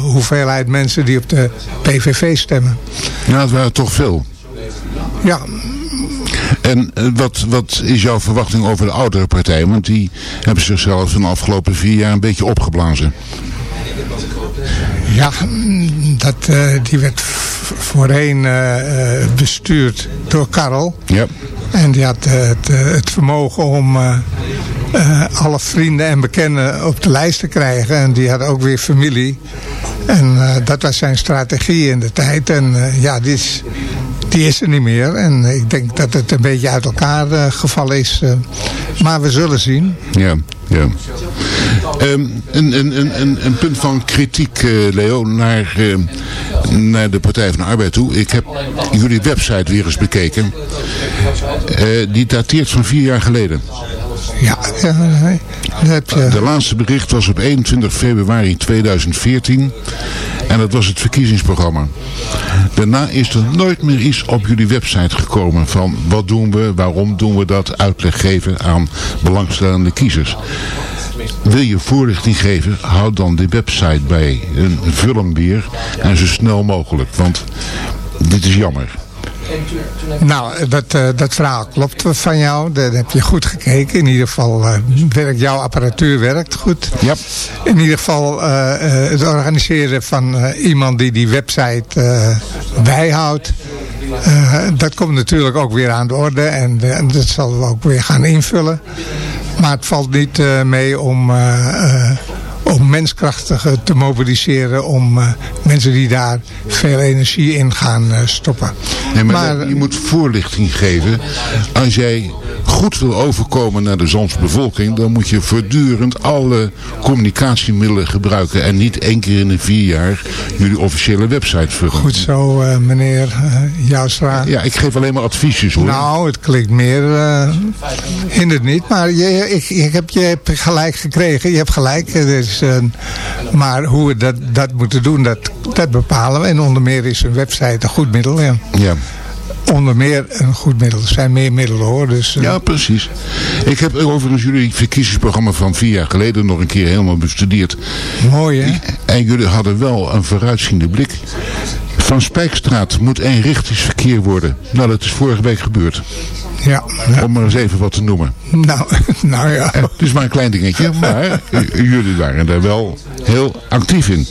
hoeveelheid mensen die op de PVV stemmen. Ja, het waren toch veel. Ja, En eh, wat, wat is jouw verwachting over de oudere partijen? Want die hebben zichzelf in de afgelopen vier jaar een beetje opgeblazen. Ja, dat, eh, die werd voorheen eh, bestuurd door Karel. Ja. En die had het, het vermogen om alle vrienden en bekenden op de lijst te krijgen. En die had ook weer familie. En dat was zijn strategie in de tijd. En ja, die is, die is er niet meer. En ik denk dat het een beetje uit elkaar eh, gevallen is. eh. maar we zullen zien. Ja, ja. Ehm, een, een, een, een, punt van kritiek, eh, Leo, naar, naar de Partij van de Arbeid toe. Ik heb jullie website weer eens bekeken. Die dateert van vier jaar geleden. Ja, heb je. De laatste bericht was op 21 februari 2014. En dat was het verkiezingsprogramma. Daarna is er nooit meer iets op jullie website gekomen van wat doen we, waarom doen we dat, uitleg geven aan belangstellende kiezers. Wil je voorlichting geven, houd dan de website bij. Een vul hem weer en zo snel mogelijk, want dit is jammer. Nou, dat, eh, dat verhaal klopt van jou. Dat heb je goed gekeken. In ieder geval eh, werkt jouw apparatuur werkt goed. Ja. In ieder geval eh, eh, het organiseren van eh, iemand die die website eh, bijhoudt. Eh, dat komt natuurlijk ook weer aan de orde. En, en dat zullen we ook weer gaan invullen. Maar het valt niet eh, mee om... om menskrachtigen te mobiliseren om eh, mensen die daar veel energie in gaan eh, stoppen. Nee, maar, je moet voorlichting geven. Als jij goed wil overkomen naar de Zonsbevolking, dan moet je voortdurend alle communicatiemiddelen gebruiken en niet één keer in de vier jaar jullie officiële website vullen. Goed zo, eh, meneer Joustra. Ja, ik geef alleen maar adviesjes hoor. Nou, het klinkt meer, uh, hindert niet, maar je, ik, ik heb, je hebt gelijk gekregen, je hebt gelijk. Dus, uh, maar hoe we dat, dat moeten doen, dat, dat bepalen we. En onder meer is een website een goed middel, ja. Ja. Onder meer een goed middel. Er zijn meer middelen hoor. Dus, uh... Ja, precies. Ik heb overigens jullie verkiezingsprogramma van vier jaar geleden nog een keer helemaal bestudeerd. Mooi hè? En jullie hadden wel een vooruitziende blik. Van Spijkstraat moet eenrichtingsverkeer worden. Nou, dat is vorige week gebeurd. Ja, ja. Om maar eens even wat te noemen. Nou, nou ja. Het is maar een klein dingetje, maar jullie waren daar wel heel actief in.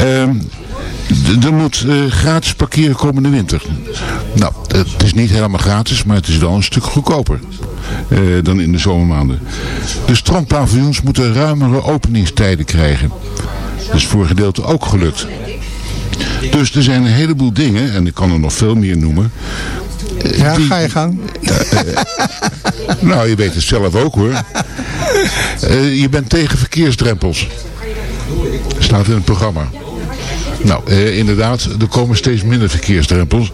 Um, er moet uh, gratis parkeren komende winter. Nou, het is niet helemaal gratis, maar het is wel een stuk goedkoper uh, dan in de zomermaanden. De strandpaviljoens moeten ruimere openingstijden krijgen. Dat is voor gedeelte ook gelukt. Dus er zijn een heleboel dingen, en ik kan er nog veel meer noemen. Uh, ja, die, ga je gang. nou, je weet het zelf ook hoor. je bent tegen verkeersdrempels. Staat in het programma. Nou, eh, inderdaad, er komen steeds minder verkeersdrempels.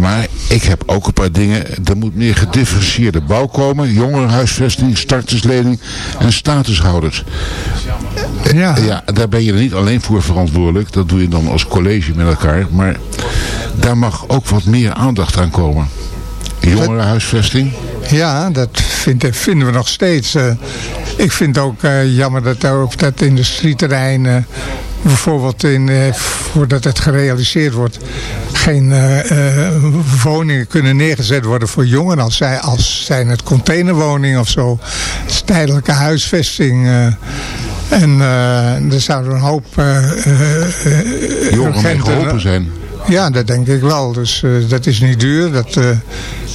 Maar ik heb ook een paar dingen. Er moet meer gedifferentieerde bouw komen. Jongerenhuisvesting, starterslening en statushouders. Ja. ja, daar ben je er niet alleen voor verantwoordelijk. Dat doe je dan als college met elkaar. Maar daar mag ook wat meer aandacht aan komen. Jongerenhuisvesting. Ja, dat vind, vinden we nog steeds. Eh, ik vind ook eh, jammer dat op dat industrieterrein... bijvoorbeeld in, eh, voordat het gerealiseerd wordt... geen eh, eh, woningen kunnen neergezet worden voor jongeren... als, zij, als zijn het containerwoningen of zo. Tijdelijke huisvesting... en eh, er zouden een hoop eh, eh, eh, Jongeren mee urgente- geholpen zijn. ja, dat denk ik wel. Dus dat is niet duur. Dat eh,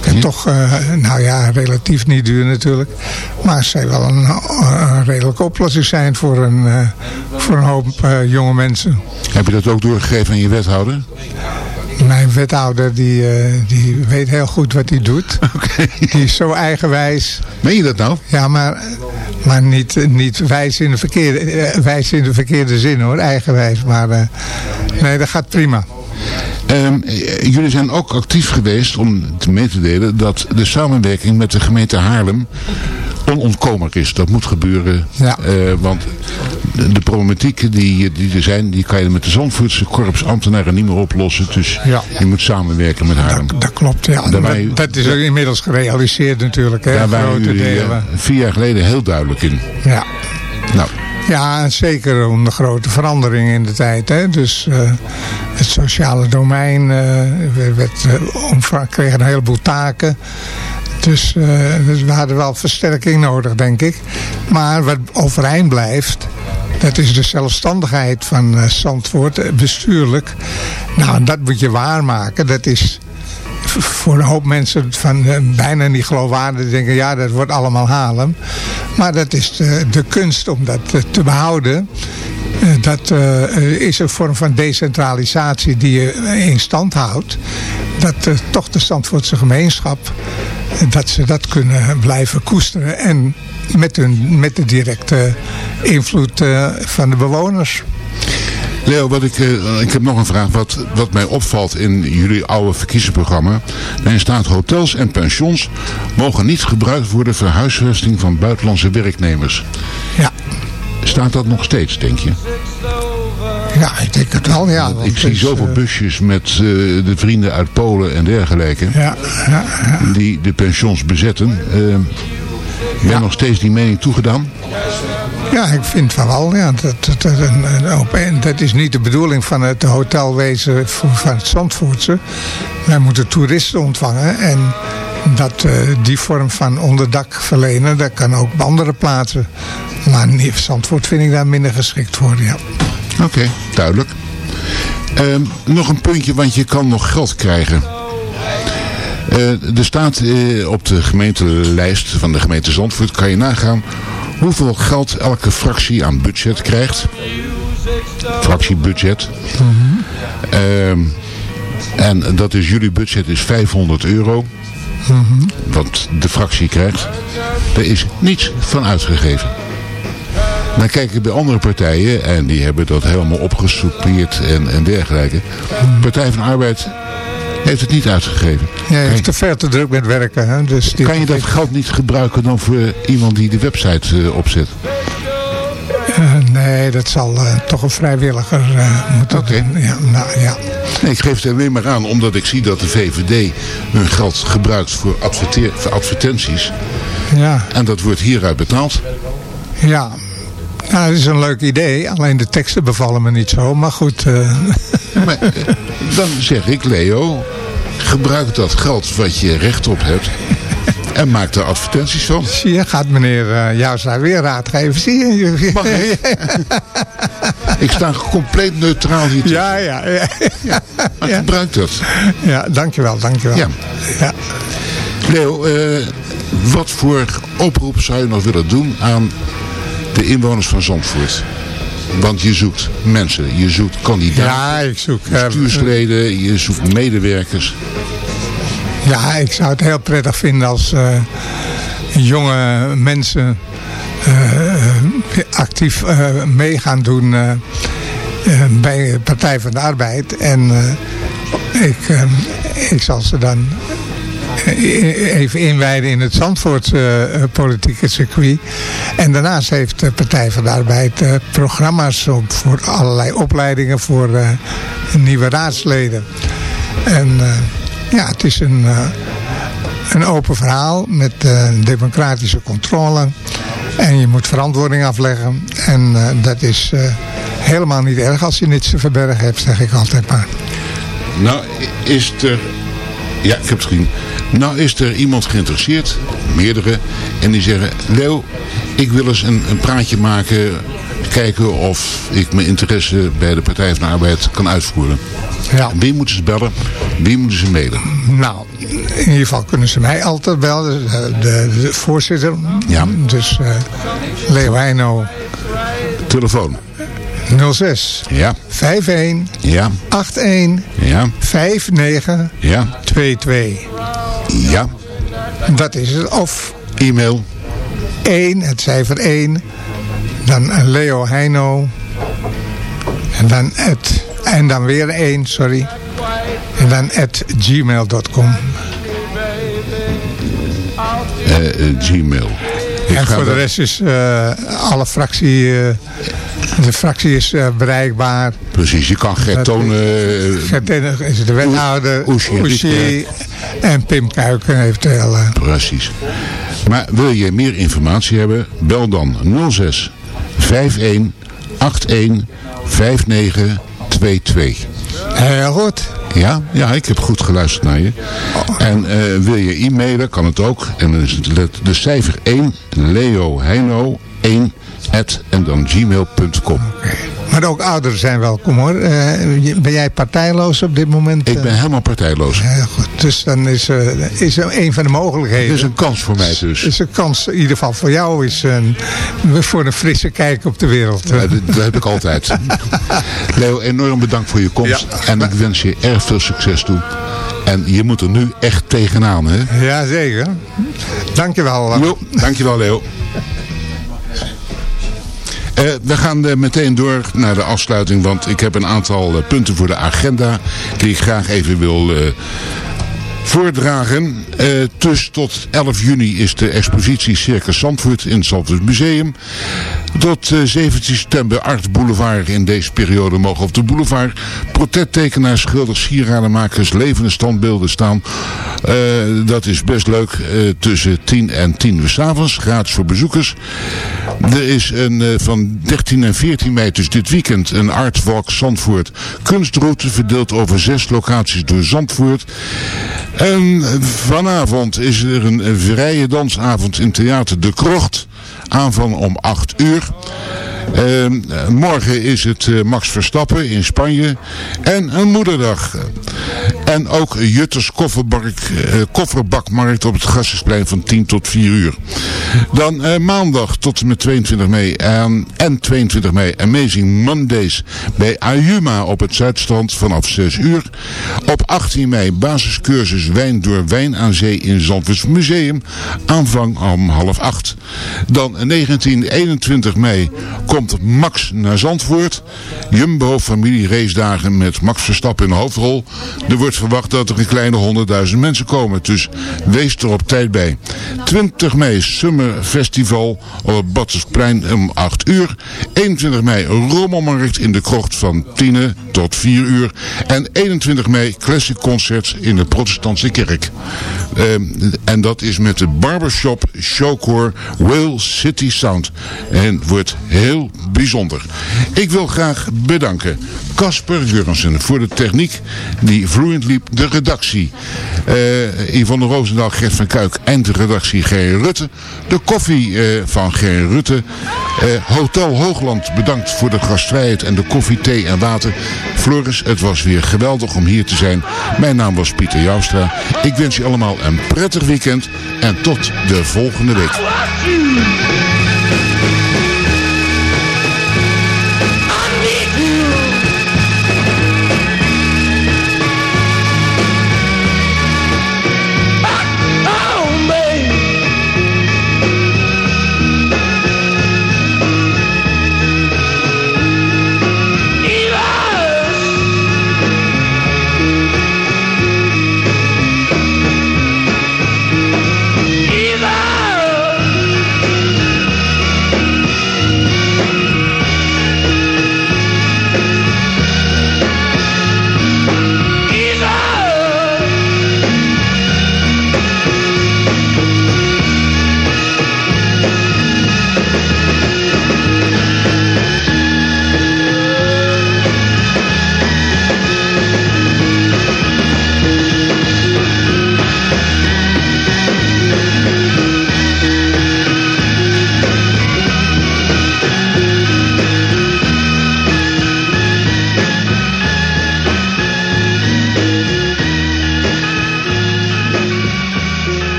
kan toch, nou ja, relatief niet duur natuurlijk. Maar het zou wel een, een redelijke oplossing zijn voor een, voor een hoop jonge mensen. Heb je dat ook doorgegeven aan je wethouder? Mijn wethouder die, eh, die weet heel goed wat hij doet. Die is zo eigenwijs. Meen je dat nou? Ja, maar, maar niet, niet wijs, in de verkeerde, eh, wijs in de verkeerde zin hoor. Eigenwijs. Maar eh, nee, dat gaat prima. Ehm, eh, jullie zijn ook actief geweest om te mee te delen dat de samenwerking met de gemeente Haarlem onontkomelijk is. Dat moet gebeuren. Ja. Eh, want de, de problematieken die, die er zijn, die kan je met de Zandvoortse korps ambtenaren niet meer oplossen. Dus Ja. je moet samenwerken met Haarlem. Dat klopt, ja. Dat, is ook inmiddels gerealiseerd natuurlijk. Hè, Daar waren jullie eh, vier jaar geleden heel duidelijk in. Ja. Nou, Ja, en zeker om de grote verandering in de tijd. Hè. Dus eh, het sociale domein eh, werd, omva- kreeg een heleboel taken. Dus, eh, dus we hadden wel versterking nodig, denk ik. Maar wat overeind blijft, dat is de zelfstandigheid van eh, Zandvoort, eh, bestuurlijk. Nou, dat moet je waarmaken. Dat is voor een hoop mensen van bijna niet geloofwaardig die denken, ja, dat wordt allemaal halen. Maar dat is de, kunst om dat te behouden. Eh, dat is een vorm van decentralisatie die je in stand houdt. Dat toch de Zandvoortse gemeenschap, dat ze dat kunnen blijven koesteren. En met, hun, met de directe invloed eh, van de bewoners. Leo, wat ik, eh, ik heb nog een vraag. Wat, wat mij opvalt in jullie oude verkiezingsprogramma. Daarin staat hotels en pensions mogen niet gebruikt worden voor huisvesting van buitenlandse werknemers. Ja. Staat dat nog steeds, denk je? Ja, ik denk het wel, ja. ik zie zoveel eh, busjes met eh, de vrienden uit Polen en dergelijke. Ja, ja, ja. Die de pensions bezetten. Uh, ben nog steeds die mening toegedaan? Ja, ik vind van wel. Ja, dat, dat, dat, en dat is niet de bedoeling van het hotelwezen van het Zandvoortse. Wij moeten toeristen ontvangen. En dat, eh, die vorm van onderdak verlenen, dat kan ook op andere plaatsen. Maar in Zandvoort vind ik daar minder geschikt voor, ja. Oké, duidelijk. Ehm, nog een puntje, want je kan nog geld krijgen. Eh, er staat eh, op de gemeentelijst van de gemeente Zandvoort, kan je nagaan hoeveel geld elke fractie aan budget krijgt. Fractiebudget. Ehm, en dat is jullie budget is 500 euro. Wat de fractie krijgt. Er is niets van uitgegeven. Dan kijk ik bij andere partijen en die hebben dat helemaal opgesoupeerd en, en dergelijke. Partij van Arbeid heeft het niet uitgegeven. Ja, je heeft te veel te druk met werken. Hè? Dus die- Kan je dat geld niet gebruiken dan voor iemand die de website eh, opzet? Eh, nee, dat zal eh, toch een vrijwilliger moeten doen. Ja, nou, ja. Nee, ik geef het alleen maar aan omdat ik zie dat de VVD hun geld gebruikt voor, adverteer, voor advertenties. Ja. En dat wordt hieruit betaald. Ja, nou, dat is een leuk idee. Alleen de teksten bevallen me niet zo. Maar goed. eh, Maar, eh, dan zeg ik, Leo, gebruik dat geld wat je recht op hebt en maak er advertenties van. zie je, gaat meneer uh, Jouwstra weer raad geven. Zie je? Mag ik? Ik sta compleet neutraal hier tussen. Ja, ja, ja. Maar gebruik dat. Ja, dankjewel, dankjewel. Ja. Ja. Leo, eh, wat voor oproep zou je nog willen doen aan de inwoners van Zandvoort? Want je zoekt mensen, je zoekt kandidaten, Ja, ik zoek... eh, bestuursleden, je zoekt medewerkers. Ja, ik zou het heel prettig vinden als eh, jonge mensen eh, actief eh, mee gaan doen bij de Partij van de Arbeid. En ik, ik zal ze dan even inwijden in het Zandvoort eh, politieke circuit. En daarnaast heeft de Partij van de Arbeid eh, programma's op, voor allerlei opleidingen voor eh, nieuwe raadsleden. En ja, het is een, een open verhaal met democratische controle. En je moet verantwoording afleggen. En dat is helemaal niet erg als je niets te verbergen hebt, zeg ik altijd maar. Nou, is er... Ja, ik heb gezien. Nou is er iemand geïnteresseerd, meerdere, en die zeggen... Leo, ik wil eens een, een praatje maken, kijken of ik mijn interesse bij de Partij van de Arbeid kan uitvoeren. Ja. Wie moeten ze bellen? Wie moeten ze mailen? Nou, in ieder geval kunnen ze mij altijd bellen. De, de, de voorzitter. Ja. Dus eh Leo Heino Telefoon. 06 Ja. 51 Ja. 81 Ja. 59 Ja. 22. Ja. Dat is het. Of E-mail. 1, het cijfer 1. Dan Leo Heino. En dan het. En dan weer 1, sorry. En dan at gmail.com. eh, eh, Gmail. En voor de rest is eh, alle fractie... eh, de fractie is eh, bereikbaar. Precies, je kan Gert eh, Gert is de wethouder. Oesje, en Pim Kuiken eventueel. Precies. Maar wil je meer informatie hebben, bel dan 06 51 81 59 22. Heel goed. Ja, ja, ik heb goed geluisterd naar je. En eh, wil je e-mailen, kan het ook. En dan is het de cijfer 1, Leo Heino 1, at, en dan gmail.com. Maar ook ouderen zijn welkom hoor. Eh, ben jij partijloos op dit moment? Ik ben helemaal partijloos. Heel goed. Dus dan is, eh, is er een van de mogelijkheden. Er is een kans voor mij dus. is een kans, in ieder geval voor jou, is een, voor een frisse kijk op de wereld. Ja, dat, dat heb ik altijd. Leo, enorm bedankt voor je komst. En ik wens je erg veel succes toe. En je moet er nu echt tegenaan, hè? Ja, zeker. Dankjewel. Jo, dankjewel Leo. Eh, we gaan eh, meteen door naar de afsluiting, want ik heb een aantal eh, punten voor de agenda die ik graag even wil voordragen. Eh, dus tot 11 juni is de expositie Circus Zandvoort in het Zandvoort Museum. Tot eh, 17 september Art Boulevard. In deze periode mogen op de boulevard portrettekenaars, schilders, sieradenmakers, levende standbeelden staan. Eh, dat is best leuk. tussen 10 en 10 uur 's avonds. Gratis voor bezoekers. Er is een, van 13 en 14 mei, dus dit weekend, een Art Walk Zandvoort kunstroute verdeeld over zes locaties door Zandvoort. En vanavond is er een, vrije dansavond in Theater De Krocht. Aanvang om 8 uur. Ehm, morgen is het eh, Max Verstappen in Spanje. En een moederdag. En ook Jutters kofferbak, eh, kofferbakmarkt op het Gassensplein van 10 tot 4 uur. Dan eh, maandag tot en met 22 mei en, en 22 mei Amazing Mondays bij Ayuma op het Zuidstrand vanaf 6 uur. Op 18 mei basiscursus Wijn door Wijn aan Zee in Zandvoort Museum. Aanvang om half 8. Dan 19 21 mei Max naar Zandvoort. Jumbo familie race dagen met Max Verstappen in de hoofdrol. Er wordt verwacht dat er een kleine 100.000 mensen komen. Dus wees er op tijd bij. 20 mei Summer Festival op het Battersplein om 8 uur. 21 mei Rommelmarkt in de krocht van 10 tot 4 uur. En 21 mei Classic Concerts in de protestantse kerk. Ehm, en dat is met de Barbershop Showcore Whale City Sound. En wordt heel bijzonder. Ik wil graag bedanken Casper Jurgensen voor de techniek die vloeiend liep. De redactie eh Yvonne Roosendaal, Gert van Kuik en de redactie Ger Rutte. De koffie eh, van Ger Rutte. Eh, Hotel Hoogland bedankt voor de gastvrijheid en de koffie, thee en water. Floris, het was weer geweldig om hier te zijn. Mijn naam was Pieter Joustra. Ik wens je allemaal een prettig weekend en tot de volgende week.